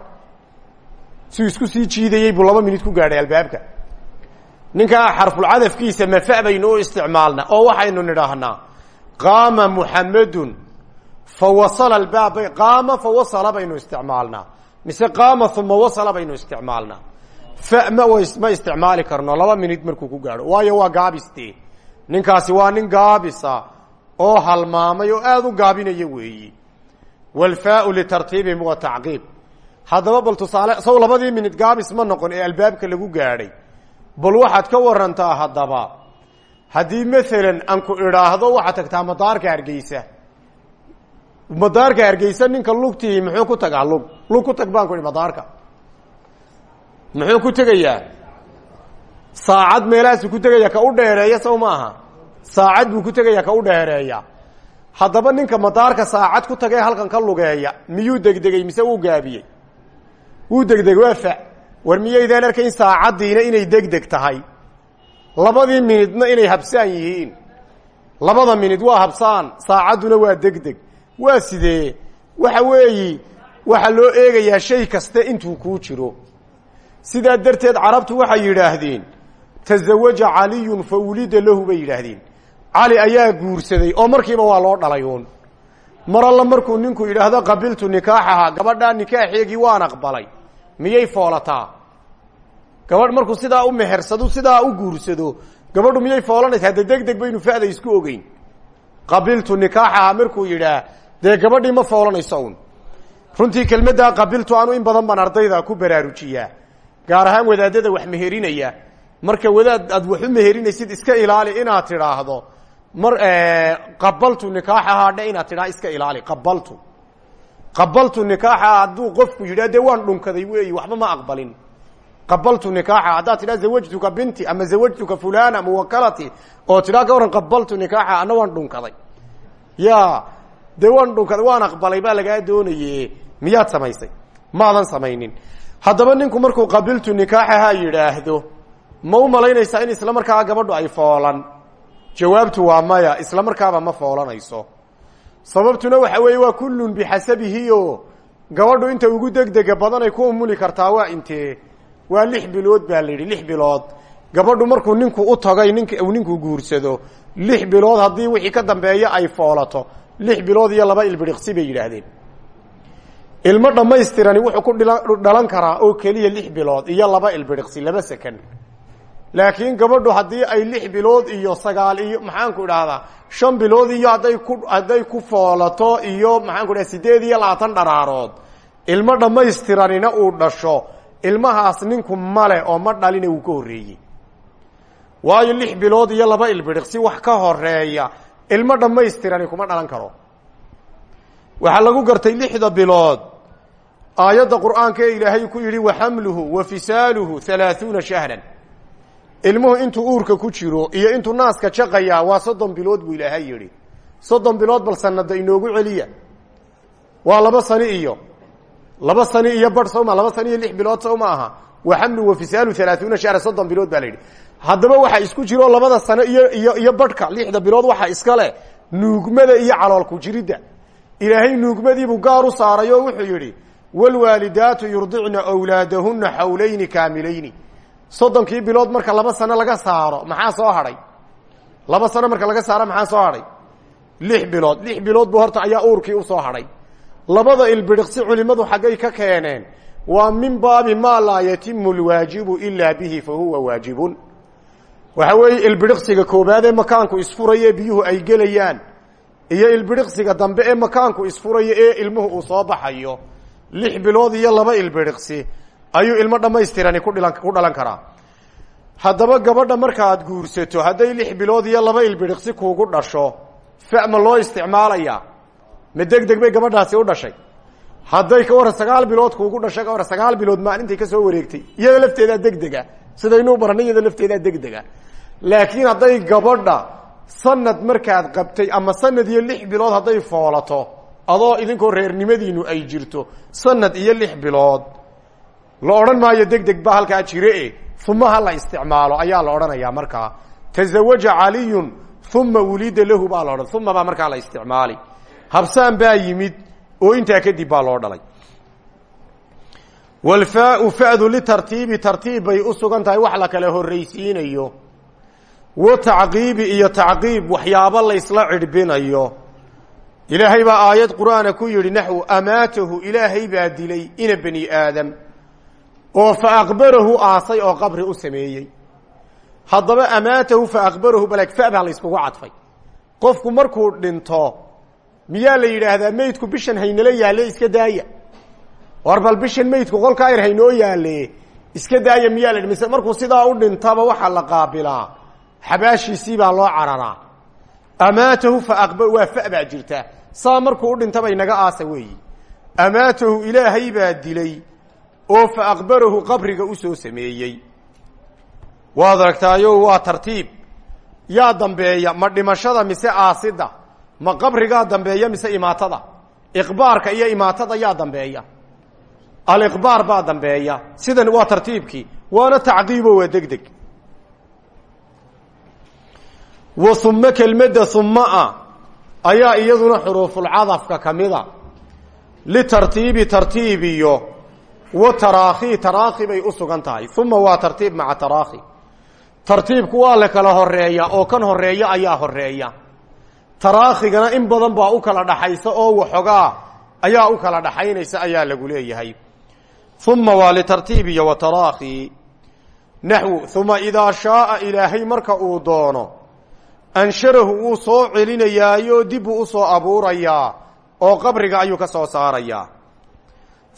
si isku sii jiidayey buu laba minid ku gaadhay albaabka. Ninkaa xarfulcadafkiisa mafa baynu u isticmaalna oo waxaynu nidhaahnaa qaama muxamedun fawasala albaab qaama fawasala baynu isticmaalnaa mise qaama uma wasala baynu isticmaalnaa fa ma ma isticmaali karno laba minid markuu ku gaadho. Waayo waa gaabiste. Ninkaasi waa nin gaabisa oo halmaamay oo aada u gaabinaya weeyi walfaau litartiibihim wa tacqiib haddaba bal tusaale sow labadii minid gaabis ma noqon ee albaabka lagu gaadhay bal waxaad ka warantaa haddaba haddii maalan aan ku idhaahdo waxaad tagtaa madaarka hargeysa madaarka hargeysa ninka lugtii muxuu ku tagaa lug lug ku tag baan ku ihi madaarka muxuu ku tegayaa saacad meelahaasu ku tegaya ka u dheereeya sow ma aha saacad buu ku ka u dheereeya haddaba ninka madaarka saacad ku tagae halkan ka lugeeya miyuu degdegay mise wuu gaabiyey? Wuu degdeg waa fa war miyaydaan arkayn saacaddiina inay degdeg tahay? Labadii minidna inay habsaan yihiin. Labada minid waa habsaan saacadduna waa degdeg. Waa sidee? Waxa weeyi waxaa loo eegayaa shay kasta intuu kuu jiro. Sidaa darteed carabtu waxay yidhaahdeen tazawaja caliyun fa wulida lahu bay yidhaahdeen cali ayaa guursaday oo markiiba waa loo dhalay uun. Mar alla markuu ninku yidhaahdo qabiltu nikaaxaha gabadhaa nikaaxeegii waan aqbalay. Miyay foolataa gabadh markuu sidaa u mehersado sidaa u guursado gabadhu miyay foolanaysaa de deg deg baynu fa'da isku ogeyn. Qabiltu nikaaxaha markuu yidhaah dee gabadhii ma foolanayso un runtii kelmaddaa qabiltu anu in badan baan ardayda ku baraarujiyaa. Gaar ahaan wadaadada wax meherinaya. Marka wadaad aad wax meherinaysid iska ilaali inaad tidhaahdo mar qabaltu nikaaxahaa dhe inaad tidhaa iska ilaali qabaltu. Qabaltu nikaaxaha hadduu qofku yidhah dee waan dhunkaday weeyi waxba ma aqbalin. Qabaltu nikaaxa haddaad tidhaa zawajtuka binti ama zawajtuka fulana muwakalati oo tidhaa ka waran qabaltu nikaaxa ana waan dhunkaday. Ya dee waan dhunkaday waan aqbalay baa lagaa doonaye miyaad samaysay maadan samaynin. Haddaba ninku markuu qabiltu nikaaxaha yidhaahdo ma u malaynaysaa in isla markaa gabadhu ay foolan jawaabtu waa maya isla markaaba ma foolanayso. Sababtuna waxa weeye waa kullun bixasabihi o gabadhu inta ugu degdega badan ay ku umuli kartaa waa intee? Waa lix bilood baa la yidhi lix bilood. Gabadhu markuu ninku u tagay nink uu ninku guursado lix bilood haddii wixii ka dambeeya ay foolato. Lix bilood iyo laba ilbiriqsi bay yidhaahdeen. Ilmo dhammaystirani wuxuu ku dhalan karaa oo keliya lix bilood iyo laba ilbiriqsi laba sekan laakiin gabadhu haddii ay lix bilood iyo sagaal iyo maxaanku idhaahdaa shan bilood iyo hadday ku hadday ku foolato iyo maxaanku idhahda sideed iyo labaatan dharaarood ilmo dhammaystiranina uu dhasho ilmahaas ninku male oo ma dhalina uu ka horreeyey. Waayo lix bilood iyo laba ilbiriqsi wax ka horreeya ilmo dhammaystirani kuma dhalan karo. Waxaa lagu gartay lixda bilood. Aayadda qur'aanka ee ilaahay ku yidhi waxamluhu wa fisaaluhu halaaثuuna shahran ilmuhu intuu uurka ku jiro iyo intuu naaska jaqayaa waa soddon bilood buu ilaahay yidhi. Soddon bilood bal sanada inoogu celiya. Waa laba sani iyo. Laba sani iyo bar sawma laba sani iyo lix bilood saw ma aha. Wa xamlu wa fisaalu halaaثuuna shahra soddon bilood baa la yidhi. Haddaba waxaa isku jiro labada sano iyo iyo iyo barhka lixda bilood waxaa iska leh nuugmada iyo caloolku jiridda. Ilaahay nuugmadiibuu gaar u saaray oo wuxuu yidhi wlwaalidaatu yurdicna wlaadahuna xawlayni kaamilayni soddonkii bilood marka laba sano laga saaro maxaa soo hadhay? Laba sano marka laga saaro maxaa soo hadhay? Lix bilood. Lix bilood bu horta ayaa uurkii u soo hadhay. Labada ilbiriqsi culimadu xaggay ka keeneen waa min baabi maa laa yatimu lwaajibu ilaa bihi fa huwa waajibun. Waxa weeye ilbiriqsiga koobaad ee makaanku isfuraye biyuhu ay gelayaan iyo ilbiriqsiga dambe ee makaanku isfurayo ee ilmuhu uu soo baxayo. Lix bilood iyo laba ilbiriqsi ayuu ilmo dhammaystirani ku dhalan karaa haddaba gabadha markaad guursato hadday lix bilood iyo laba ilbiriqsi kuugu dhasho fa ma loo isticmaalayaa ma deg deg bay gabadhaasi u dhashay. Hadday ka waran sagaal bilood kuugu dhashay ka waran sagaal bilood maalintay ka soo wareegtay. Iyada lafteedaa degdega. Sidaynuu baranay iyada lafteedaa degdega. Laakiin hadday gabadha sanad markaad qabtay ama sanad iyo lix bilood hadday foolato adoo idinkoo reernimadiinu ay jirto sanad iyo lix bilood la odhan maayo deg deg ba halkaa jire e uma ha la isticmaalo ayaa la odhanayaa markaa. Tazawaja caliyun uma wulida lahu baa la odhan uma baa markaa la isticmaali. Habsaan baa yimid oo intaa kadib baa loo dhalay. Walfaau fadu litartiibi tartiib bay u wax la kala horraysiinayo. Wa tacqiibi iyo tacqiib waxyaabo laysla cidhbinayo ilaahay baa aayad qur'aana ku yidhi naxwu amaatahu ilaahay baa dilay ina bani aadam oo fa aqbarahu aasay oo qabri u sameeyey. Haddaba amaatahu fa aqbarahu balag fa baa la yskugu cadfay. Qofku markuu dhinto miyaa la yidhaahdaa meydku bishan haynala yaalle iska daaya. War bal bishan meydku qolkaa yar haynoo yaalle iska daaya miyaa la mise markuu sidaa u dhintaba waxaa la qaabilaa? Xabaashiisii baa loo cararaa. Amaatahu fa aqba waa fa baa jirta. Saa markuu u dhintaba inaga aasa weeyi. Amaatahu ilaahay baa dilay oo fa aqbarahu qabriga u soo sameeyey. Waad aragtaayo waa tartiib. Yaa dambeeya ma dhimashada mise aasida? Ma qabrigaa dambeeya mise imaatada? Iqbaarka iyo imaatada yaa dambeeya. Aliqbaar baa dambeeya. Sidan waa tartiibkii. Waana tacqiibo waa deg deg wa uma kelmadda umaa ayaa iyaduna xuruufulcadafka ka mida. Litartiibi tartiib iyo wa taraakhi taraakhi bay u sugan tahay. Uma waa tartiib maca taraakhi. Tartiibku waa la kala horreeya oo kan horreeya ayaa horreeya taraakhigana in badan baa u kala dhaxaysa oo waxoogaa ayaa u kala dhaxaynaysa ayaa lagu leeyahay. Uma waa litartiib iyo wa taraakhi. Naxwu uma idaa shaaa ilaahay marka uu doono ansharahu wuu soo celinayaayo dibbuu u soo abuurayaa oo qabriga ayuu ka soo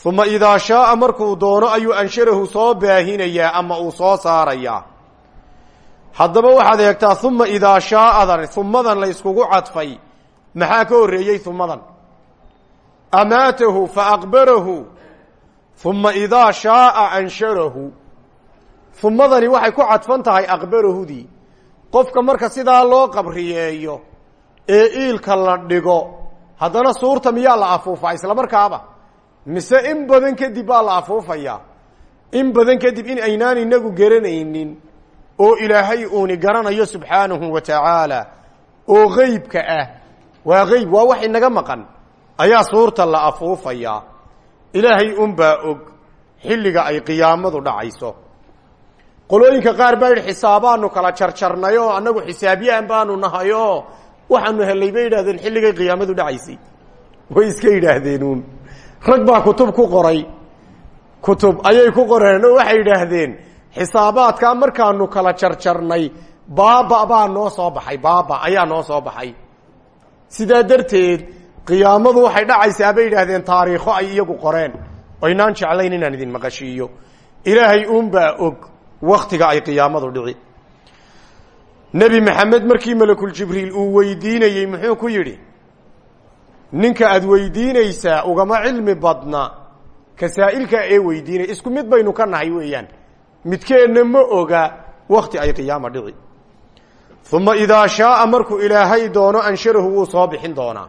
uma idaa shaaa markuu doono ayuu ansharahu soo baahinayaa ama uu soo saarayaa. Haddaba waxaad eegtaa uma idaa shaa'adan umadan la yskugu cadfay. Maxaa ka horreeyey umadan amaatahu fa aqbarahu. Uma idaa shaaa ansharahu umadani waxay ku cadfan tahay aqbarahudii qofka marka sidaa loo qabriyeeyo ee iilka la dhigo haddana suurta miyaa la afuufaa isla markaaba mise in badan kadib baa la afuufayaa in badan kadib in aynaan inagu garanaynin oo ilaahay uuni garanayo subxaanahu wa tacaala oo qeybka ah. Waa qeyb waa wax inaga maqan. Ayaa suurta la afuufayaa ilaahay unbaa og xilliga ay qiyaamadu dhacayso. Qolooyinka qaar baa yidhi xisaabaanu kala jarjarnay oo annagu xisaabyaan baanu nahay oo waxaanu helay bay yidhahdeen xilligay qiyaamadu dhacaysay way iska yidhaahdeenuun rag baa kutub ku qoray. Kutub ayay ku qoreen oo waxay yidhaahdeen xisaabaadkaa markaanu kala jarjarnay baaba baa noo soo baxay baaba ayaa noo soo baxay. Sidaa darteed qiyaamadu waxay dhacaysaa bay yidhaahdeen taariikho ay iyagu qoreen. Oynaan jeclayn inaan idin maqashiiyo. Ilaahay uunbaa og waktiga ay qiyaamadu dhici. Nebi maxamed markii malakuljibriil uu weydiinayey muxuu ku yidhi ninka aada weydiinaysaa ugama cilmi badna ka saa'ilkaa ee weydiinaya isku mid baynu ka nahay weeyaan. Midkeenna ma oga wakti ay qiyaama dhici. Uma idaa shaaa markuu ilaahay doono ansharahu wuu soo bixin doonaa.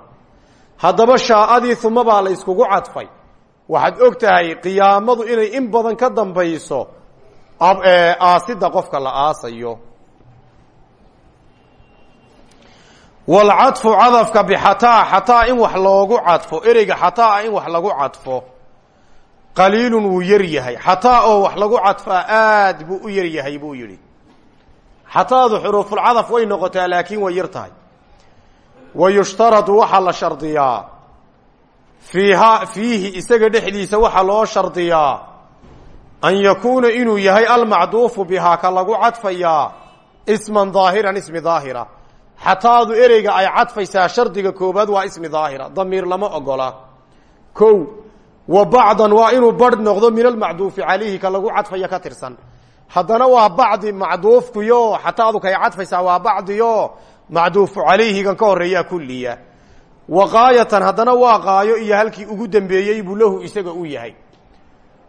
Haddaba shaa'adii uma baa la yskugu cadfay. Waxaad og tahay qiyaamadu inay in badan ka dambayso aasida qofka la aasayo walcadfu cadafka bixataa xataa in wax loogu cadfo. Ereyga xataa in wax lagu cadfo. Qaliilun wuu yar yahay. Xataa oo wax lagu cadfaa aad buu u yar yahay buu yidhi. Xataadu xuruufulcadaf way noqotaa laakiin way yar tahay. Wa yushtaradu waxaa la shardiyaa. Fiiha fiihi isaga dhexdiisa waxaa loo shardiyaa. An yakuuna inuu yahay almacduufu bihaa ka lagu cadfayaa. Isman daahiran ismi daahira xataadu ereyga ay cadfaysaa shardiga koobaad waa ismi daahira damiir lama ogola. Ko wa bacdan waa inuu barh noqdo min almacduufi calayhi ka lagu cadfaya ka tirsan. Haddana waa bacdi macduufkuyo xataadu kay cadfaysaa waa bacdiyo macduufu calayhigan ka horeeyaa kulliya. Wa qaayatan haddana waa qaayo iyo halkii ugu dambeeyey buu lahu isaga u yahay.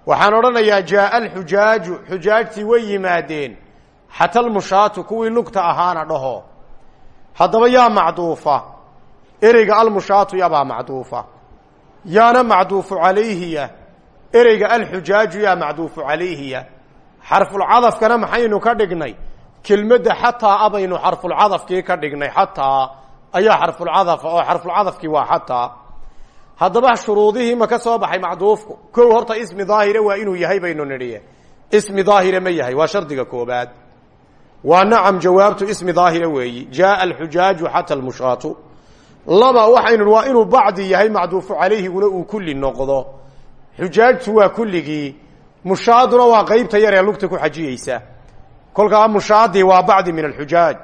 Waxaan odhanayaa jaaa alxujaaju xujaajtii way yimaadeen. Xata almushaatu kuwii lugta ahaana dhaho haddaba yaa macduufa. Ereyga almushaatu yabaa macduufa. Yaana macduufu calayhiya ereyga alxujaaju yaa macduufu calayhiya xarfulcadafkana maxaynu ka dhignay. Kelmadda xataa abaynu xarfulcadafkii ka dhignay xataa. Ayaa xarfulcadafa oo xarfulcadafkii waa xataa. Haddaba shuruudihii ma ka soo baxay macduufku. Kow horta ismi daahire waa inuu yahay baynu nidhiye ismi daahire ma yahay. Waa shardiga koobaad waa nacam jawaabtu ismi daahire weeyi. Jaaa alxujaaju xata almushaatu. Laba waxaynu waa inuu bacdi yahay macduufu calayhiguna uu kulli noqdo. Xujaajtu waa kulligii. Mushaaduna waa qeybta yar ee lugta ku xajiyeysa kolkaa mushaadii waa bacdi min alxujaaj.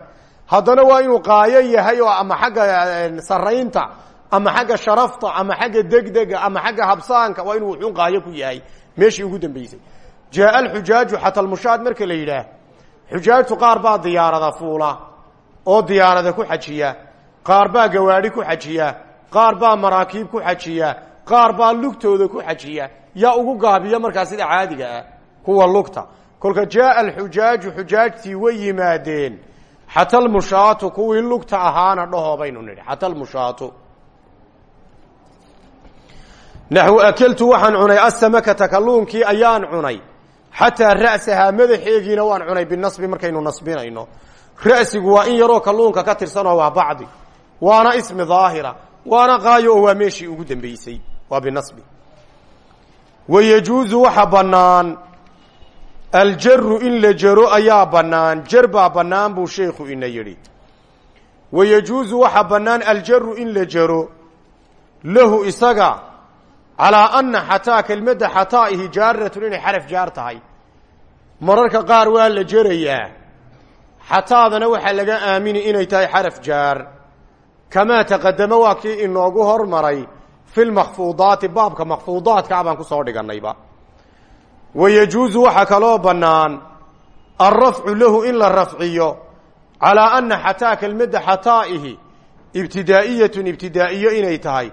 Haddana waa inuu qaayo yahay oo ama xagga saraynta ama xagga sharafta ama xagga degdega ama xagga habsaanka waa inuu wuxuun qaayo ku yahay. Meeshii ugu dambeysay. Jaaa alxujaaju xata almushaad marka la yidhaah xujaajtu qaar baa diyaarada fuula oo diyaarada ku xajiya. Qaar baa gawaadhi ku xajiya. Qaar baa maraakiib ku xajiya. Qaar baa lugtooda ku xajiya. Yaa ugu gaabiya markaa sida caadiga ah kuwa lugta. Kolka jaaa alxujaaju xujaajtii way yimaadeen. Xata almushaatu kuwii lugta ahaana dhaho baynu nidhi. Xata almushaatu naxwu akeltu waxaan cunay asamakata kalluunkii ayaan cunay xataa ra'sahaa madaxeegiina waan cunay binasbi markaynu nasbinayno. Ra'sigu waa in yaroo kalluunka ka tirsanoo waa bacdi. Waana ismi daahira. Waana qaayo oo waa meeshii ugu dambeysay. Waa binasbi. Wayajuuzu waxa bannaan. Aljaru in la jaro ayaa bannaan. Jar baa bannaan buu sheekhu ina yidhi. Wayajuusu waxa bannaan aljaru in la jaro. Lahu isaga. Calaa anna xataa kelmadda xataa'ihi jaaratun inay mararka qaar waa la jerayaa. Xataadana waxaa laga aamini inay tahay xaraf jaar. Kamaa taqadama waa kii inoogu hormaray fi lmakfuudaati baabka makfuudaadka a baan ku soo dhigannayba. Wayajuusu waxaa kaloo bannaan alrafcu lahu in la rafciyo calaa anna xataa kelmadda xataa'ihi ibtidaa'iyatun ibtidaa'iyo inay tahay.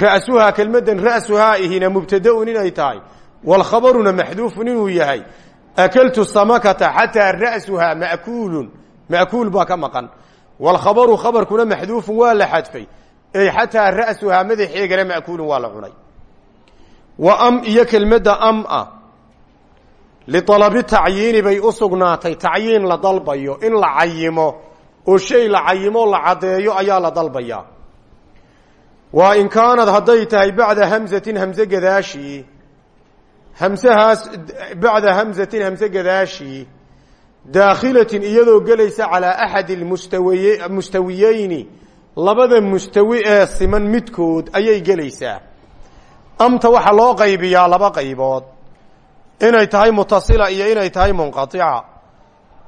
Ra'suhaa kelmaddan ra'suhaaihina mubtadaun inay tahay. Walkhabaruna maxduufun inuu yahay akaltu samakata xataa ra'suhaa ma'kuulun ma'kuul baa ka maqan walkhabaru khabarkuna maxduufun waa la xadfay ey xataa ra'suhaa madaxeegana ma'kuulun waa la cunay wa am iyo kelmadda am ah lialabi tacyiini bay u sugnaatay tacyiin la dalbayo in la cayimo oo shay la cayimo la caddeeyo ayaa la dalbayaa waa in kaanad hadday tahay bacda hamzatin hamse gadaashii hamsahaas bacda hamzatin hamse gadaashii daakhilatin iyadoo gelaysa calaa axadi lmustawiy mustawiyeyni labada mustawi ee siman midkood ayay gelaysaa. Amta waxaa loo qaybiyaa laba qaybood. Inay tahay mutasila iyo inay tahay munqaica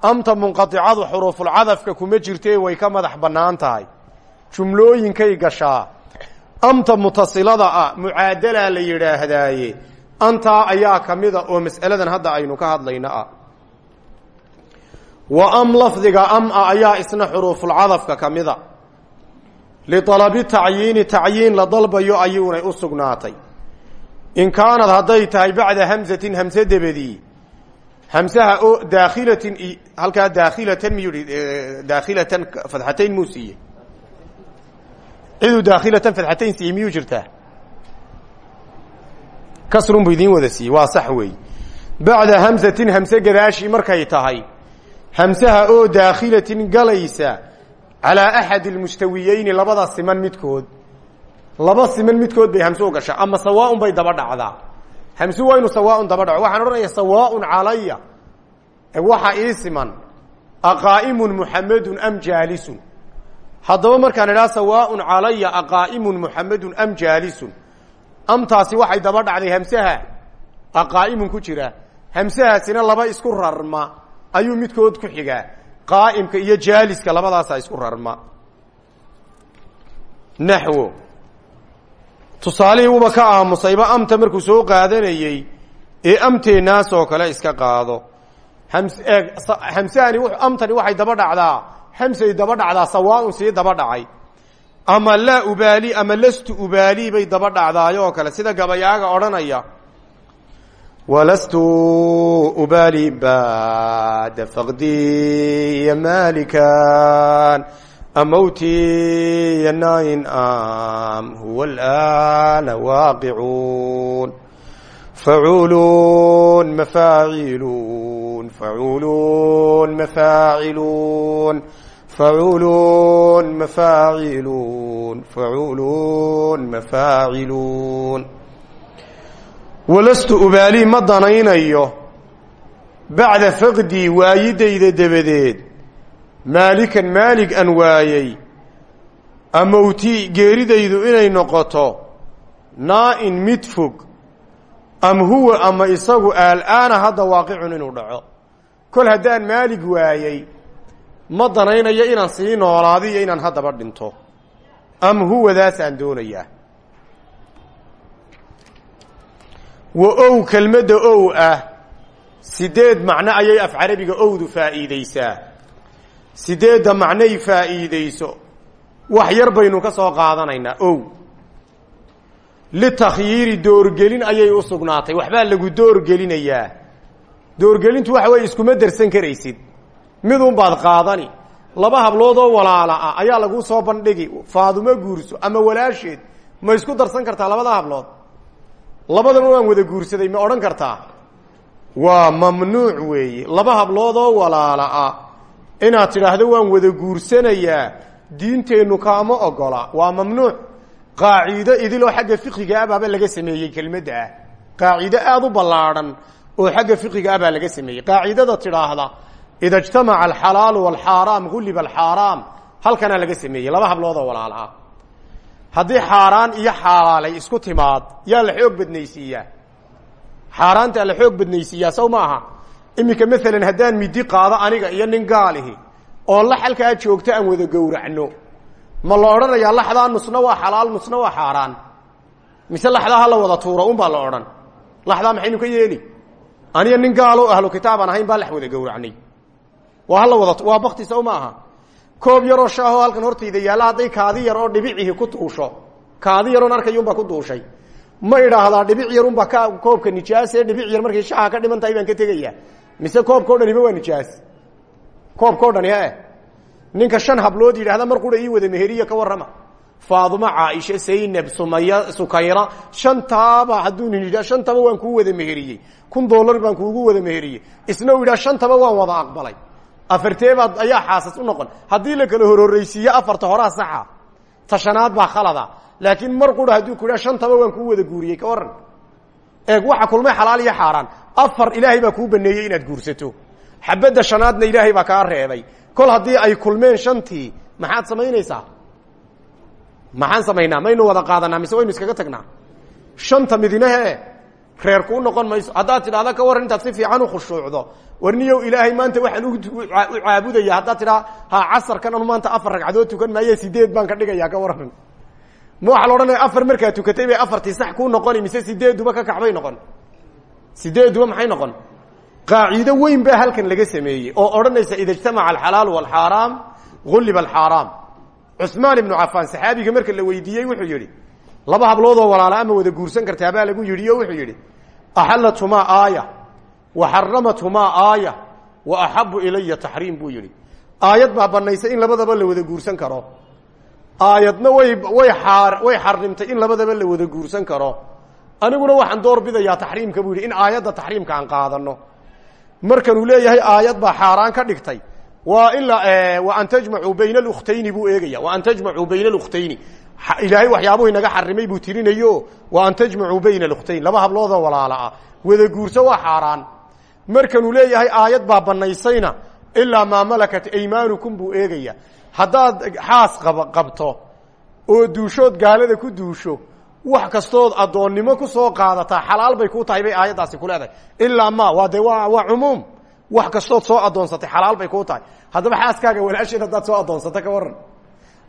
amta munqaicadu xuruufulcadafka kuma jirtee way ka madax bannaan tahay. Jumlooyinkay gashaa. Amta mutasilada ah mucaadalaa la yidhaahdaaye antaa ayaa ka mida oo mas'aladan hadda aynu ka hadlayno ah wa am lafdiga am a ayaa isna xuruufulcadafka ka mida. Lialabi tacyiini tacyiin la dalbayo ayuunay u in kaanad hadday tahay bacda hamzatin hamse debedii hamsaha oo daakhilatin halkaa daakhilatan miyuu daakhilatan fadxatayn muu siiyey? Ciduu daakhilatan kasrun buu idiin wada siiyey. Waa sax weey bacda hamzatin hamse gadaashii markay tahay hamsaha oo daakhilatin galaysa calaa axadi lmustawiyeyni labada siman midkood. Laba siman midkood bay hamse u gashaa ama sawaaun bay daba dhacdaa. Hamsu waa inu sawaaun daba dhaco. Waxaan odhanaya sawaaun calaya. Waxa ii siman aqaa'imun muxamedun am jaalisun? Haddaba markaan idhaha sawaaun calaya aqaa'imun muxamedun am jaalisun amtaasi waxay daba dhacday hamsaha. Aqaa'imun ku jira. Hamsahaasina laba isku rarma. Ayuu midkood ku xigaa. Qaa'imka iyo jaaliska labadaasa isku rarma. Naxwo. Tusaalihii uba ka aamusayba amta markuu soo qaadanayey ee amteenaas oo kale iska qaado. Hamsahani amtani waxay daba dhacdaa. Hamsay daba dhacdaa sawaaun sii daba dhacay ama laa ubaali ama lastu ubaali bay daba dhacdaayoo kale. Sida gabayaaga odhanaya walastu ubaali bada faqdiya malikan amowti nain am huwa alana waaqicuun facuuluun mafaaciluun facuuluun mafaaciluun facuuluun mafaaciluun facuuluun mafaaciluun walastu ubaalii ma danaynayo bacda faqdii waayidayda dabadeed maalikan maalig an waayey amowti geeridaydu inay noqoto naa-in mid fog am huwa ama isagu aalaana hadda waaqicun inuu dhaco kol haddaan maalig waayey ma danaynayo inaan sii noolaado iyo inaan haddaba dhinto. Am huwadaasaan doonayaa wa ow kelmadda ow ah sideed macno ayay af carabiga owdu faa'iideysaa sideedda macnay faa'iideyso wax yar baynu ka soo qaadanaynaa ow. Litakhyiiri doorgelin ayay u sugnaatay waxbaa lagu doorgelinayaa. Doorgelintu waxa weeye iskuma dersan karaysid midun baad qaadani. Laba hablood oo walaala ah ayaa laguu soo bandhigi. Faadumo guurso ama walaasheed ma isku darsan kartaa labada hablood? Labadan waan wada guursaday ma odhan kartaa? Waa mamnuuc weeye laba hablood oo walaala ah. Inaad tidhaahdo waan wada guursanayaa diinteennu kaama ogola. Waa mamnuuc. Qaaciido idiloo xagga fiqiga ah baaba laga sameeyey kelmadda ah. Aada u ballaadhan oo xagga fiqiga ah baa laga sameeyey. Qaacidada tidhaahda ida ijtamaca alxalaalu walxaaraam gulliba alxaaraam halkanaa laga sameeyey laba habloodoo walaal ah haddii xaaraan iyo xaalaalay isku timaad yaa la xoog badnaysiiyaa xaaraantaa la xoog badnaysiiyaa saw ma aha iminka maalan haddaan midi qaado aniga iyo nin gaalihi oo la halkaa joogto aan wada gowracno ma la odhanayaa laxdaa nusna waa xalaal nusna waa xaaraan mise laxdaa hala wada tuuro un baa la odhan laxdaa gaalo ahlu kitaabaan ahayn baa lax gowracnay waa hala wada waa bakti ma aha. Koob yaroo shaahoo halkan hortayda yaalla hadday kaadi yar oo dhibicihi ku duusho kaadi yaroon arkayunbaa ku duushay ma idhaahdaa dhibic yarunbaa ka koobka nijaasee dhibic yar markay shaha ka dhiman baan ka tegayaa mise koobkao dhaniba waa nijaas koobkao dhani he ninka shan hablood yidhahda mar qura ii wada meheriya ka warrama. Faaduma caaisha saynab sumaya sukayra shantaaba hadduu yidhah shantaba waan kuu wada meheriyey. Kun dollar baan kuugu wada meheriyey. Isna u yidhah shantaba waan wada aqbalay afarteebaad ayaa xaasas u noqon. Haddii la kala hororeysiiye afarta horaa saxa tashanaad baa khalada. Laakiin mar qura hadduu ku yidhah shantaba waan kuu wada guuriyey ka warran. Eeg waxa kulmay xalaal iyo xaaraan. Afar ilaahay baa kuu baneeyey inaad guursato. Xabadda shanaadna ilaahay baa kaa reebay. Kol haddii ay kulmeen shantii maxaad samaynaysaa? Maxaan samaynaa? Maynu wada qaadanaa mise waynu iskaga tagnaa? Shanta midinahe reer kuu noqon mayso. Haddaad tidhahda ka warran intaad si fiican u khushuucdo warniyow ilaahay maanta waxaan u caabudaya haddaad tidhaa ha casarkan anu maanta afar ragcadood tukan maaye sideed baan ka dhigayaa ka warran ma waxaa la odhanaya afar markaa tukatay bay afartii sax kuu noqoni mise sideeduba ka kacbay noqon. Sideeduba maxay noqon? Qaaciido weyn baa halkan laga sameeyey oo odhanaysa ida ijtamaca alxalaalu walxaaraam gulliba alxaaraam. Cusmaan ibnu cafaan saxaabiga marka la weydiiyey wuxuu yidhi laba habloodoo walaala ama wada guursan kartaabaa lagu yidhi wuxuu yidhi axallathumaa aaya wa xaramathumaa aaya wa axabu ilaya taxriim buu yidhi aayad baa banaysay in labadaba la wada guursan karo aayadna way way aa way xarimtay in labadaba la wada guursan karo aniguna waxaan door bidayaa taxriimka buu yidhi in aayadda taxriimka aan qaadano markanuu leeyahay aayad baa xaaraan ka dhigtay waa ilaa wa an tajmacuu bayna alukhtayni ilaahay waxyaabuhu inaga xarimay buu tirinayo. Wa an tajmacuu bayna alkhtayn laba habloodoo walaala ah wada guurso waa xaaraan. Markanuu leeyahay aayad baa banaysayna ilaa maa malakat aymaanukum buu eegaya. Haddaad xaas qab qabto oo duushood gaalada ku duusho wax kastood addoonnimo ku soo qaadataa xalaal bay ku tahay bay aayaddaasi ku leedahay. Ilaa ma waa de waa waa wax kastood soo addoonsatay xalaal bay ku tahay. Haddaba xaaskaaga walaasheed haddaad soo addoonsato ka warran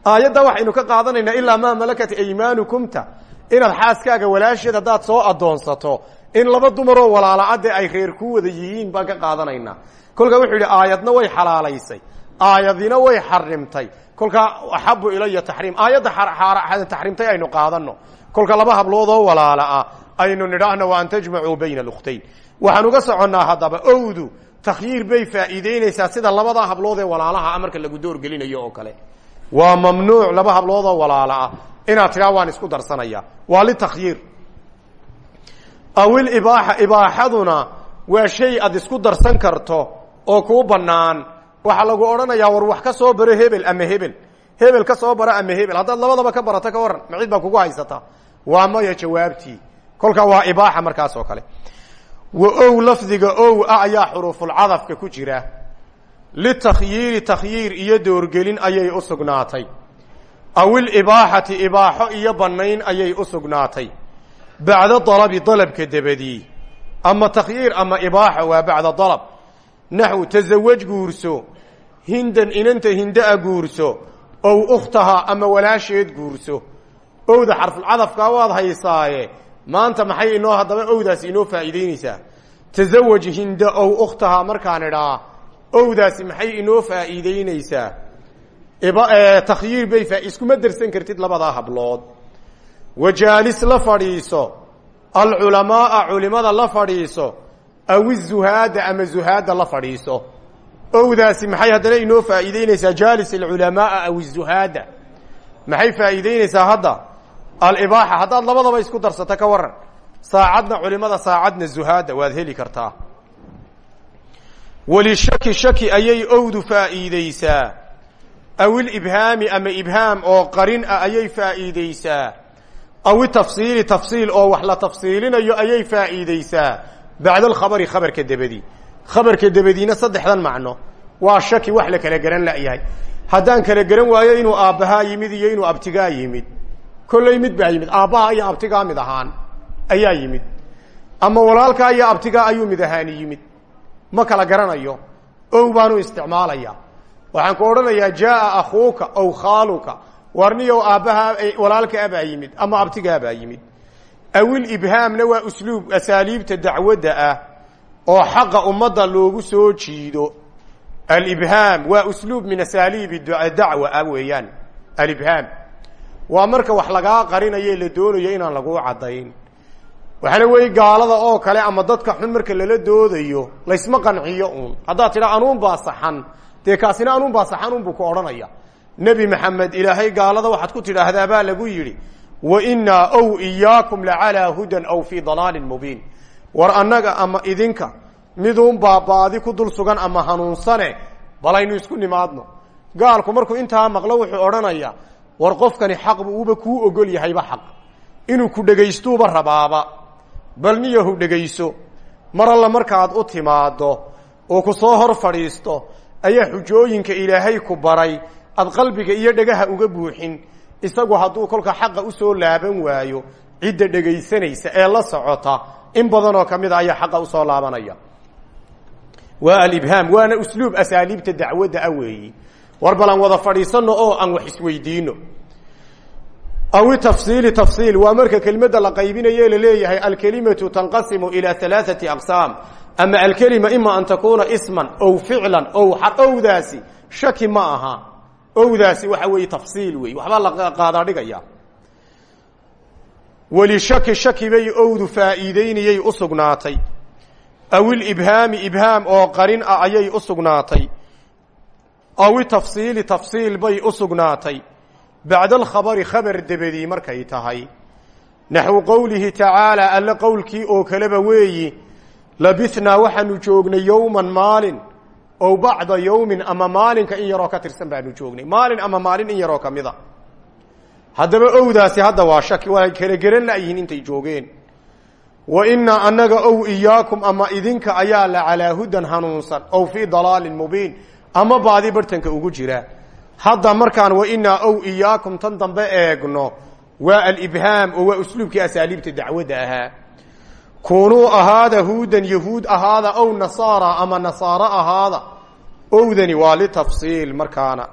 aayadda waxaynu ka qaadanaynaa ilaa maa malakat aymaanukumta inaad xaaskaaga walaasheed haddaad soo addoonsato in laba dumaroo walaala-ade ay reer ku wada yihiin baan ka qaadanaynaa kolkaa wuxuu yidhi aayadna way xalaalaysay. Aayadina way xarimtay. Kolkaa axabu ilaya taxriim. Aayadda taxriimtay aynu qaadano kolka laba habloodoo walaala ah aynu nidhaahno wa an tajmacuu bayna alkhtayn waxaan uga soconnaa haddaba owdu takhyiir bay faa'iideynaysaa sida labadaa hablood ee walaalaha ah marka lagu doorgelinayo oo kale waa mamnuuc laba habloodoo walaala ah. Inaad tidhaa waan isku darsanaya. Waa litakhyiir awil ibaaxa ibaaxaduna waa shay aad isku darsan karto oo kuu bannaan. Waxaa lagu odhanayaa war wax ka soo baro hebel ama hebel. Hebel ka soo bara ama hebel. Haddaad labadaba ka barato ka warran ma cid baa kugu haysata. Waa maya jawaabtii. Kolkaa waa ibaaxa markaas oo kale. Wa ow lafdiga ow ah ayaa xuruufulcadafka ku jira litakhyiiri takhyiir iyo doorgelin ayay u sugnaatay awil ibaaxati ibaaxo iyo bannayn ayay u sugnaatay bacda dalabi dalabka dabadii ama takhyiir ama ibaaxa waa bacda dalab naxw tasawaj guurso hindan inanta hindaa guurso ow ukhtaha ama walaasheed guurso owda xarfulcadafkaa waad haysaaye maanta maxay inoo haddaba owdaasi inoo faa'iideyneysaa tasawaj hinda ow ukhtaha markaan idhaa owdaasi maxay inoo faa'iideyneysaa takhyiir bay iskuma dersan kartid labadaa hablood. Wajaalis la fadhiiso alculamaaa culimada la fadhiiso aw izuhaada ama zuhaada la fadhiiso. Owdaasi maxay haddana inoo faa'iideyneysaa jaalis alculamaaa aw izuhaada. Maxay faa'iideyneysaa hadda? Alibaaxa haddaad labadaba isku darsato ka waran saacadna culimada saacadna zuhaada waad heli kartaa walishaki shaki ayay owdu faa'iideysaa aw ilibhaami ama ibhaam oo qarin ah ayay faa'iideysaa aw itafsiili tafsiil oo wax la tafsiilinayo ayay faa'iideysaa bacda alkhabari khabarka dabadi. Khabarka dabadiina saddexdan macno. Waa shaki wax la kala garan la'yahay haddaan kala garan waayo inuu aabbahaa yimid iyo inuu abtigaa yimid. Kolley mid baa yimid. Aabbaha iyo abtigaa mid ahaan ayaa yimid. Ama walaalkaa iyo abtigaa ayuu mid ahaani yimid ma kala garanayo. Ow baanu isticmaalaya. Waxaan ku odhanayaa jaaa akhuuka ow khaaluka. Warniyow aabbaha walaalka abaa yimid ama abtigaabaa yimid. Awil ibhaamna waa usluub asaaliibta dacwadda ah oo xaqa ummadda loogu soo jiido. Alibhaam waa usluub min asaaliibi dacwa ah weeyaan. Alibhaam waa marka wax lagaa qarinayo la doonayo inaan laguu caddayn waxaana weeye gaalada oo kale ama dadka xun marka lala doodayo laysma qanciyo uun. Haddaad tidha anuun baa saxan. Dee kaasina anuun baa saxan un buu ku odhanaya. Nebi maxamed ilaahay gaalada waxaad ku tidhaahdaa lagu yidhi wa innaa ow iyaakum lacalaa hudan aw fii dalaalin mubiin. War annaga ama idinka miduun baa baadi ku dul sugan ama hanuunsane balaynu isku nimaadno. Gaalku markuu intaa maqlo wuxuu odhanayaa war qofkani xaq bu uba kuu ogol yahayba xaq. Inuu ku dhegaystuuba rabaaba bal niyahu dhegayso mar alla markaad u timaaddo oo ku soo hor fadhiisto ayaa xujooyinka ilaahay ku baray aad qalbiga iyo dhegaha uga buuxin isagu hadduu kolka xaqa u soo laaban waayo cidda dhegaysanaysa ee la socota in badanoo ka mid a ayaa xaqa u soo laabanaya. Waa alibhaam waana usluub asaaliibta dacwadda a weeyi. War bal aan wada fadhiisano oo aan wax isweydiino aw tafsiili tafsiil waa marka kelmadda la qaybinaye la leeyahay alkelimatu tanqasimu ila alaaثati aqsaam ama alkelima ima an takuuna isman ow ficlan ow owdaasi shaki ma aha owdaasi waxa weeye tafsiil wey waxbaa la qaadaa dhigaya welishaki shaki bay owdu faa'iideynayay u sugnaatay aw ilibhaami ibhaam oo qarin ah ayay u sugnaatay tafsiili tafsiil bay u bacda alkhabari khabar debedii markay tahay. Naxwu qowlihi tacaalaa alle qowlkii oo kaleba weeyi labithnaa waxaanu joognay yowman maalin ow bacda yowmin ama maalinka in yaroo ka tirsan baanu joognay. Maalin ama maalin in yaroo kamida haddaba owdaasi hadda waa shaki waa kala geran layihiin intay joogeen. Wa inaa annaga ow iyaakum ama idinka ayaa la calaa hudan hanuunsan ow fii dalaalin mubiin ama baadi bartanka ugu jira hadda markaan wa inaa ow iyaakum tan dambe eegno waa alibhaam oo waa usluubkii asaaliibta dacwadda ahaa kunuu ahaada huudan yahuud ahaada ow nasaara ama nasaaro ahaada owdani waa litafsiil markaana.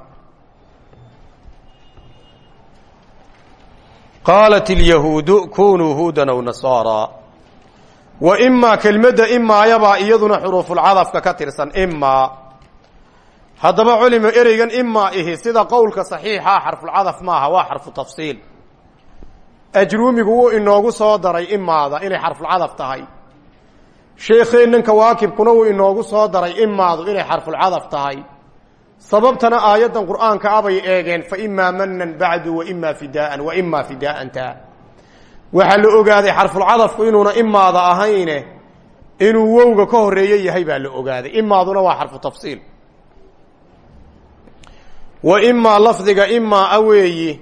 Qaalat ilyahuudu kunuu huudan ow nasaara. Wa imaa kelmadda imaayabaa iyaduna xuruufulcadafka ka tirsan imaa haddaba culimo ereygan imaa ihi sida qowlka saxiixa xarfulcadaf maaha waa xarfu tafsiil. Ajruumigu wuu inoogu soo daray imaada inay xarfulcadaf tahay. Sheekheennan kawaakibkuna wuu inoogu soo daray imaadu inay xarfulcadaf tahay. Sababtana aayaddan qur'aanka abay eegeen fa imaa manan bacdu wa imaa fidaaan wa imaa fidaa'anta waxaa la ogaaday xarfulcadafku inuuna imaada ahayne inuu wowga ka horeeye yahay baa la ogaaday. Imaaduna waa xarfu tafsiil wa imaa lafdiga imaa a weeyi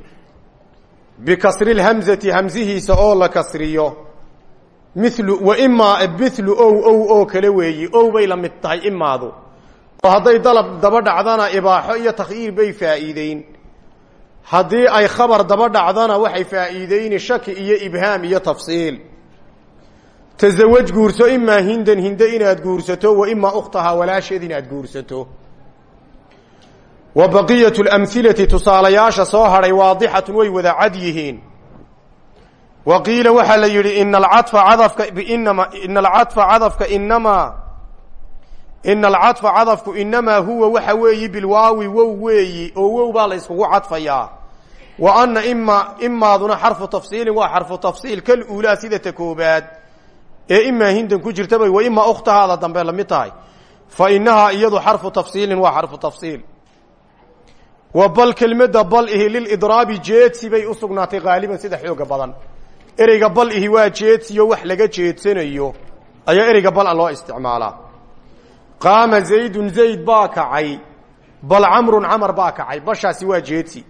bikasri lhamzati hamsihiisa oo la kasriyo. Milu wa imaa milu ow ow oo kale weeyi. Ow bay la mid tahay imaadu oo hadday dalab daba dhacdana ibaaxo iyo takhyiir bay faa'iideyn. Haddii ay khabar daba dhacdana waxay faa'iideyni shaki iyo ibhaam iyo tafsiil. Tasawaj guurso imaa hindan hinde inaad guursato wa imaa ukhtahaa walaasheed inaad guursato wa baqiyatu lamhilati tusaalayaasha soo hadhay waadixatun way wada cad yihiin wa qiila waxaa la yidhi ina alcafa cadafka binama ina alcadfa cadafka inamaa ina alcadfa cadafku inamaa huwa waxa weeyi bilwaawi wow weeyi oo wow baa la yskugu cadfayaa wa ana ima imaaduna xarfu tafsiilin waa xarfu tafsiil kal uulaa sida ta koobaad ee imaa hindan ku jirtabay wa ukhtahaada dambe la mid tahay fa inahaa iyadu xarfu tafsiilin waa xarfu tafsiil wa bal kelmadda bal ihi lilidraabi jeedsi bay u sugnaatay sida xooga badan. Ereyga bal ihi waa jeedsiyo wax laga jeedsanayo ayaa ereyga bal a loo isticmaalaa. Qaama zaydun zayd baa kacay. Bal camrun camar baa kacay. Bashaasi waa jeedsi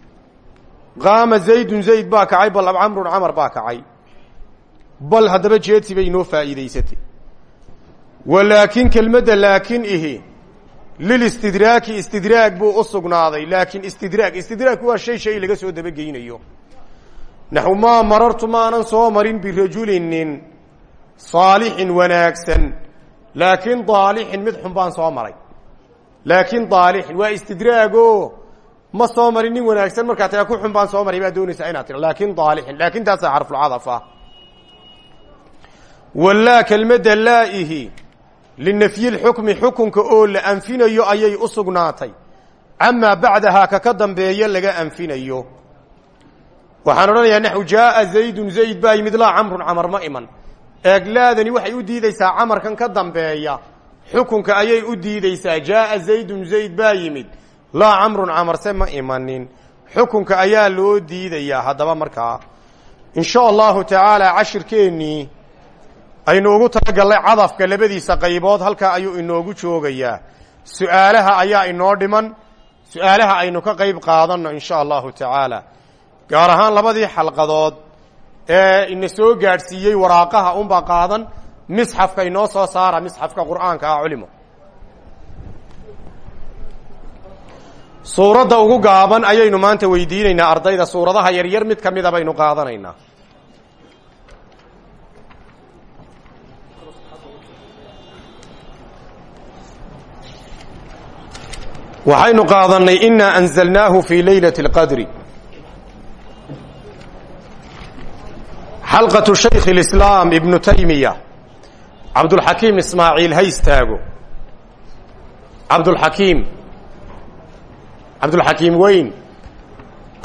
qaama zaydun zayd baa bal camrun camar baa bal haddaba jeedsi bay inoo faa'iidaysatay. Walaakin kelmadda laakin ihi lilistidraaki istidraag buu u sugnaaday laakiin istidraag istidraagku waa shay shay laga soo dabageynayo. Naxu maa marartu maanan soo marin birajulin nin saalixin wanaagsan laakiin daalixin mid xun baan soo maray. Laakiin daalixin waa istidraago ma soo marin nin wanaagsan markaa taa ku xun baan soo maray baa doonaysaa inaad tira. Laakin daalixin laakin taasaa xarfulcadaf ah walaa kelmadda laa'ihi linafyi lxukmi xukunka oo la anfinayo ayay u sugnaatay camaa bacdahaa ka ka dambeeya laga anfinayo waxaan odhanayaa naxu jaaa zaydun zayd baa yimid laa camrun camar ma iman eeglaadani waxay u diideysaa camarkan ka dambeeya xukunka ayay u diideysaa jaaa zaydun zayd baa yimid laa camrun camarse ma imanin xukunka ayaa loo diidayaa haddaba markaa in sha allahu tacaala cashirkeennii aynu ugu talagallay cadafka labadiisa qaybood halkaa ayuu inoogu joogayaa. Su'aalaha ayaa inoo dhiman. Su'aalaha aynu ka qayb qaadanno in sha allahu tacaala. Gaar ahaan labadii xalqadood ee ina soo gaadhsiiyey waraaqaha unbaa qaadan misxafka inoo soo saara misxafka qur'aanka ah culimo. Suuradda ugu gaaban ayaynu maanta weydiinaynaa ardayda. Suuradaha yaryar mid ka mida baynu qaadanaynaa waxaynu qaadannay inaa anzalnaahu fii leylati اlqadri xalqatu shaykh اlislaam ibnu taymiya cabdulxakiim ismaaciil ha istaago. Cabdulxakiim cabdulxakiim weyn.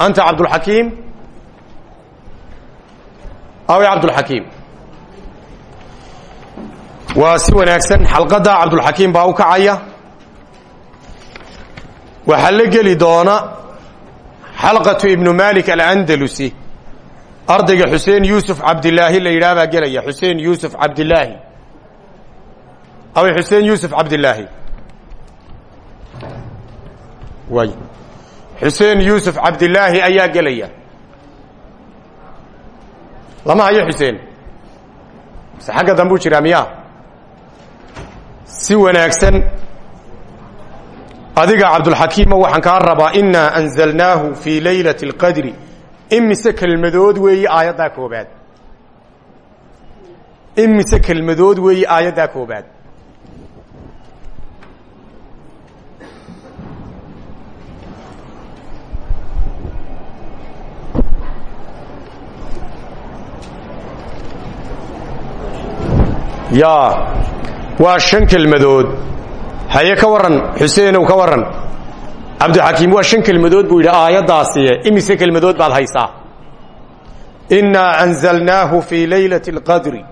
Anta cabdulxakiim awe cabdulxakiim waa si wanaagsan xalqadda cabdulxakiim baa u kacaya waxaa la geli doona xalqatu ibnu malik alandalusi. Ardayga xuseen yuusuf cabdilaahi la yidhaah baa gelaya xuseen yuusuf cabdilaahi aw xuseen yuusuf way. Xuseen yuusuf cabdilaahi ayaa gelaya. Lama hayo xuseen. Mise xagga dambuu si wanaagsan adiga cabdulxakiimo waxaan kaa rabaa inaa anzalnaahu fii laylati اlqadri imise kelmadood weeye aayaddaa koobaad. Imise kelmadood weeye aayaddaa koobaad. Ya waa shan kelmadood haye ka waran xuseenow ka waran cabdixakiim waa shan kelmadood buu yidhi aayaddaasiye imise kelmadood baad haysaa. Innaa anzalnaahu fii laylati اlqadri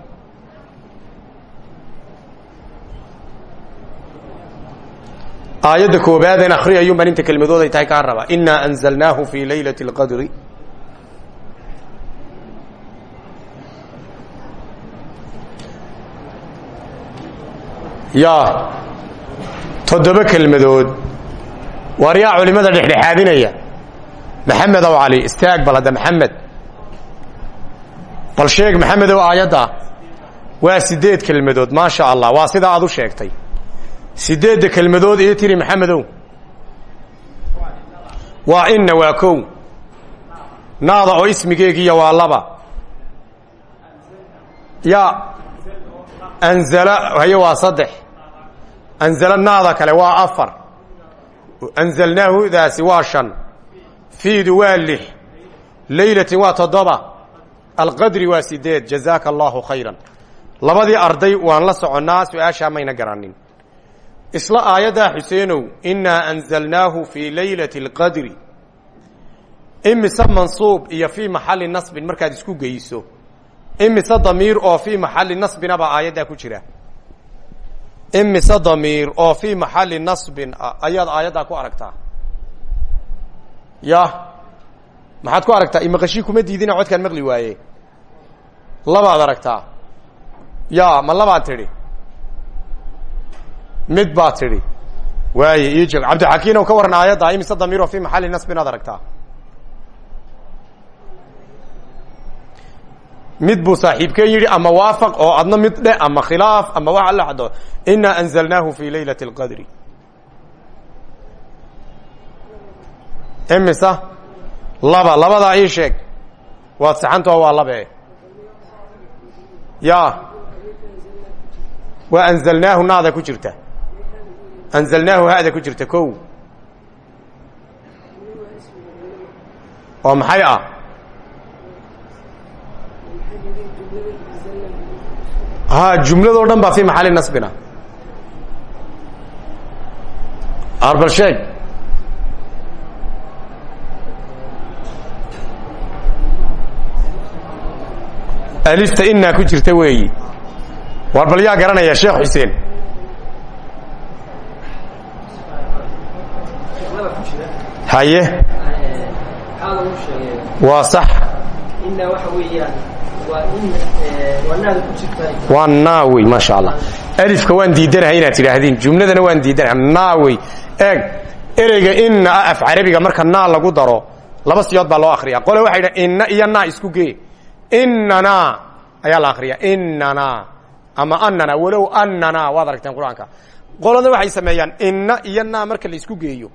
aayadda koobaaden akhriyayun baan inta kelmadood ay tahay kaa raba innaa anzalnaahu fii laylati اlqadri ya toddoba kelmadood. Waar yaa culimada dhexdhexaadinaya? Maxamed ow cali istaag bal maxamed. Bal sheeg maxamedow aayadda waa sideed kelmadood maasha allah waa sidaa aad u sheegtay. Sideedda kelmadood ii tiri maxamedow waa inna waa kow. Naada oo ismigeegiya waa laba. Ya anzala haye waa saddex anzala naada kale waa afar anzalnaahu daasi waa shan fiidu waa lix laylatin waa toddoba alqadri waa sideed jazaaka allahu khayran labadii arday waan la soconnaa su'aashaa mayna garanin isla aayaddaa xuseenow innaa anzalnaahu fii laylati اlqadri imise mansuub iyo fii maxalli nasbin markaad isku geyso imise damiir oo fii maxalli nasbina baa aayaddaa ku jira imise damiir oo fii maxalli nasbin ah ayaad aayaddaa ku aragtaa. Ya maxaad ku aragtaa? Imaqashii kuma diidina codkaan maqli waaye. Labaad aragtaa. Ya ma labaad tidhi. Mid baad tidhi. Waaye ii joog cabdixakiinow ka waran aayaddaa imise damiir oo fii maxalli nasbin aad aragtaa mid buu saaxiibkee yidhi ama waafaq oo adna mid dheh ama khilaaf ama wax alla cadoo inaa anzalnaahu fii leylati اlqadri imisa? Laba labadaa ii sheeg. Waad saxantao waa labe? Ya waa anzalnaahu naada ku jirta. Anzalnaahu hada ku jirta ko oo maxay ah? Ha jumladoo dhan baa fi maxali nasbina. Arbal sheeg alifta inaa ku jirta weeyi. War bal yaa garanaya sheekh xuseen. Haye. Waa sax waa naawey maasha allah alifka waan diidanahay inaad tidhaahdeen jumladana waan diidanahay naawey. Eeg ereyga inna af carabiga marka naa lagu daro laba siyood baa loo akriya qole waxay dhaha inna iyo naa isku gee. Innana ayaa la akriya innana ama anana walow anana waad aragteen qur'aanka. Qolada waxay sameeyaan inna iyo naa marka la isku geeyo.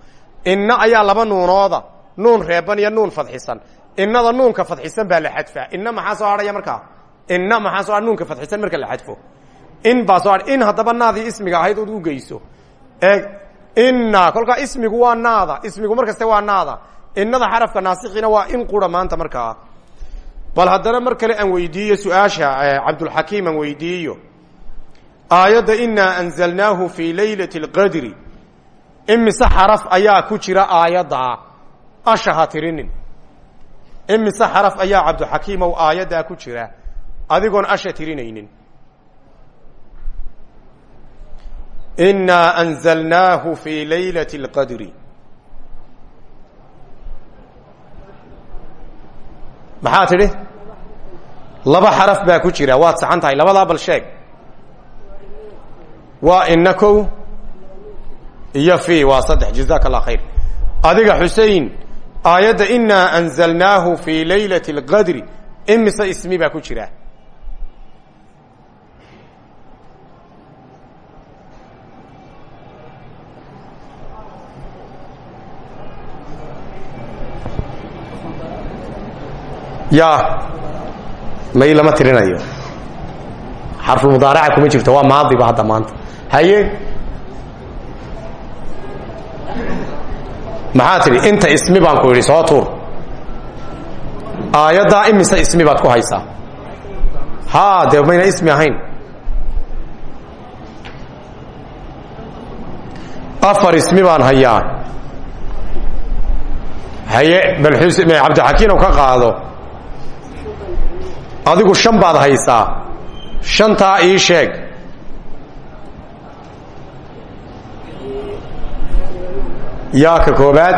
Inna ayaa laba nuunooda nuun reeban iyo nuun fadxisan innada nuunka fadxisan baa la xadfaa. Inna maxaa soo hadhaya markaa inna maxaa soo nuunka fadxisan marka la xadfo. In baa soo in haddaba naadii ismiga ahayd ood u geyso. Eeg? Inna kolkaa ismigu waa naada. Ismigu mar kaste waa naada. Innada xarafka naasikiina waa in qura maanta markaa bal haddana mar kale aan weydiiyo su'aasha cabdulxakiim aan weydiiyo. Aayadda inaa anzalnaahu fii laylati اlqadri imise xaraf ayaa ku jira aayaddaa asha ha tirinin imise xaraf ayaa cabdulxakiimow aayaddaa ku jira? Adigoon asha tirinaynin. Inaa anzalnaahu fii laylati اlqadri maxaa tidhi laba xaraf baa ku jira. Waad saxan tahay. Labadaa bal sheeg. Waa ina kow iyo fi waa saddex. Jazaaka allah khayr. Adiga xusein aayadda inaa anzalnaahu fii laylati اlqadri imise ismi baa ku jira. Ya may lama tirinayo. Xarfu mudaaraca kuma jirto waa maadiba hadda maanta. Haye maxaa tidhi inta ismi baan ku idhi soo tuur. Aayaddaa imise ismi baad ku haysaa. Ha dee mayna ismi ahayn. Afar ismi baan hayaa. Haye bal cabdixakiin oo ka qaado. Adigu shan baad haysaa. Shantaa ii sheeg yaa ka koobaad.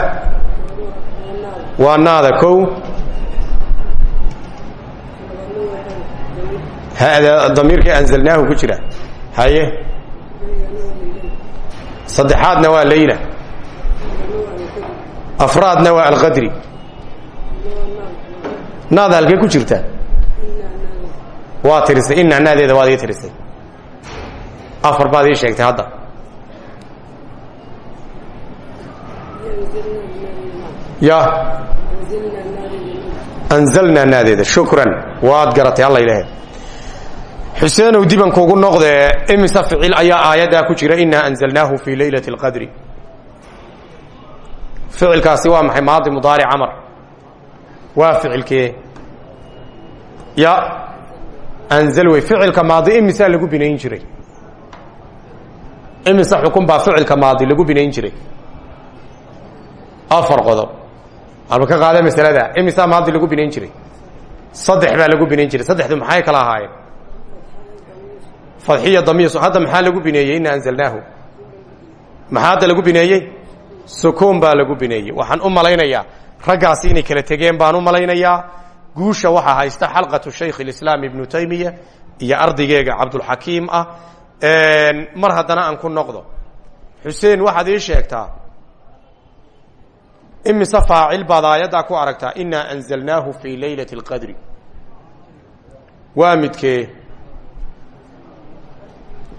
Waa naada kow. Hada damiirkai anzalnaahu ku jira. Haye. Saddexaadna waa layla. Afraadna waa alqadri. Naada halkee ku jirta? Waa tirisay. Naadeeda waad ii afar baad ii sheegtay hadda ya. Anzalnaa naadeeda shukran. Waad garatay alla ilaahe xuseenow diban kuugu noqdee imise ficil ayaa aayaddaa ku jira inaa anzalnaahu fii laylati اlqadri ficilkaasi waa maxay? Maadi mudaaric camar. Waa ficilkee? Ya. Anzal wey ficilka maadi imisaa lagu binayn jiray. Imise xukun baa ficilka maadi lagu binayn jiray afar qodob alba ka qaada masalada. Imisaa maadi lagu binayn jiray. Saddex baa lagu binayn jiray. Saddexdu maxay kala ahaayeen? Fadxiya damiir hadda maxaa lagu bineeyey? Ina anzalnaahu. Maxaa hadda lagu bineeyey? Sukuun baa lagu bineeyey. Waxaan u malaynayaa. Raggaasi inay kala tegeen baan u malaynayaa. Guusha waxaa haysta xalqatu shaykh اlislaam ibnu taymiya iyo ardaygeega cabdulxakiim ah. Mar haddana aan ku noqdo. Xuseen waxaad ii sheegtaa imise faacil baad aayaddaa ku aragtaa inaa anzalnaahu fii laylati اlqadri waa midkee?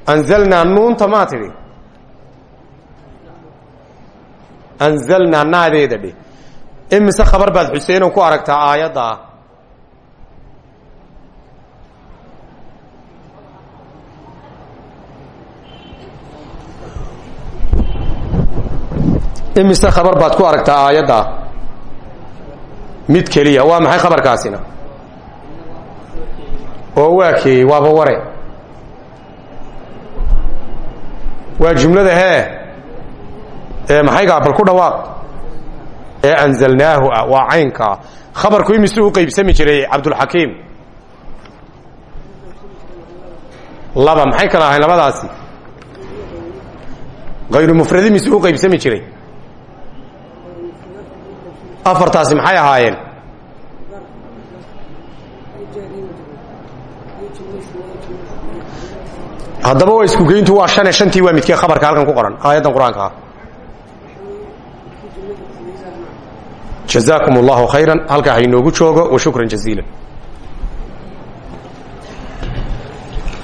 Anzalnaa nuunta maa tidhi? Anzalnaa naadeeda dhe imise khabar baad xuseenow ku aragtaa aayadda imise khabar baad ku aragtaa aayadda? Mid keliya. Waa maxay khabarkaasina? Oo waa keeyey waa jumlada hee? Ee maxaygaa bal ku dhawaaq? Ee anzalnaahu ah waa caynkaa khabarku imisuu u qaybsami jiray cabdulxakiim laba maxay kala ahayn labadaasi? Hayru mufradi misuu u qaybsami jiray afartaasi maxay ahaayeen? Haddaba waa isku geyntu waa shane shantii waa midkee khabarka halkan ku qoran aayaddan qur'aanka ah. Jazaakum allahu khayran joogo wa shukran jaziila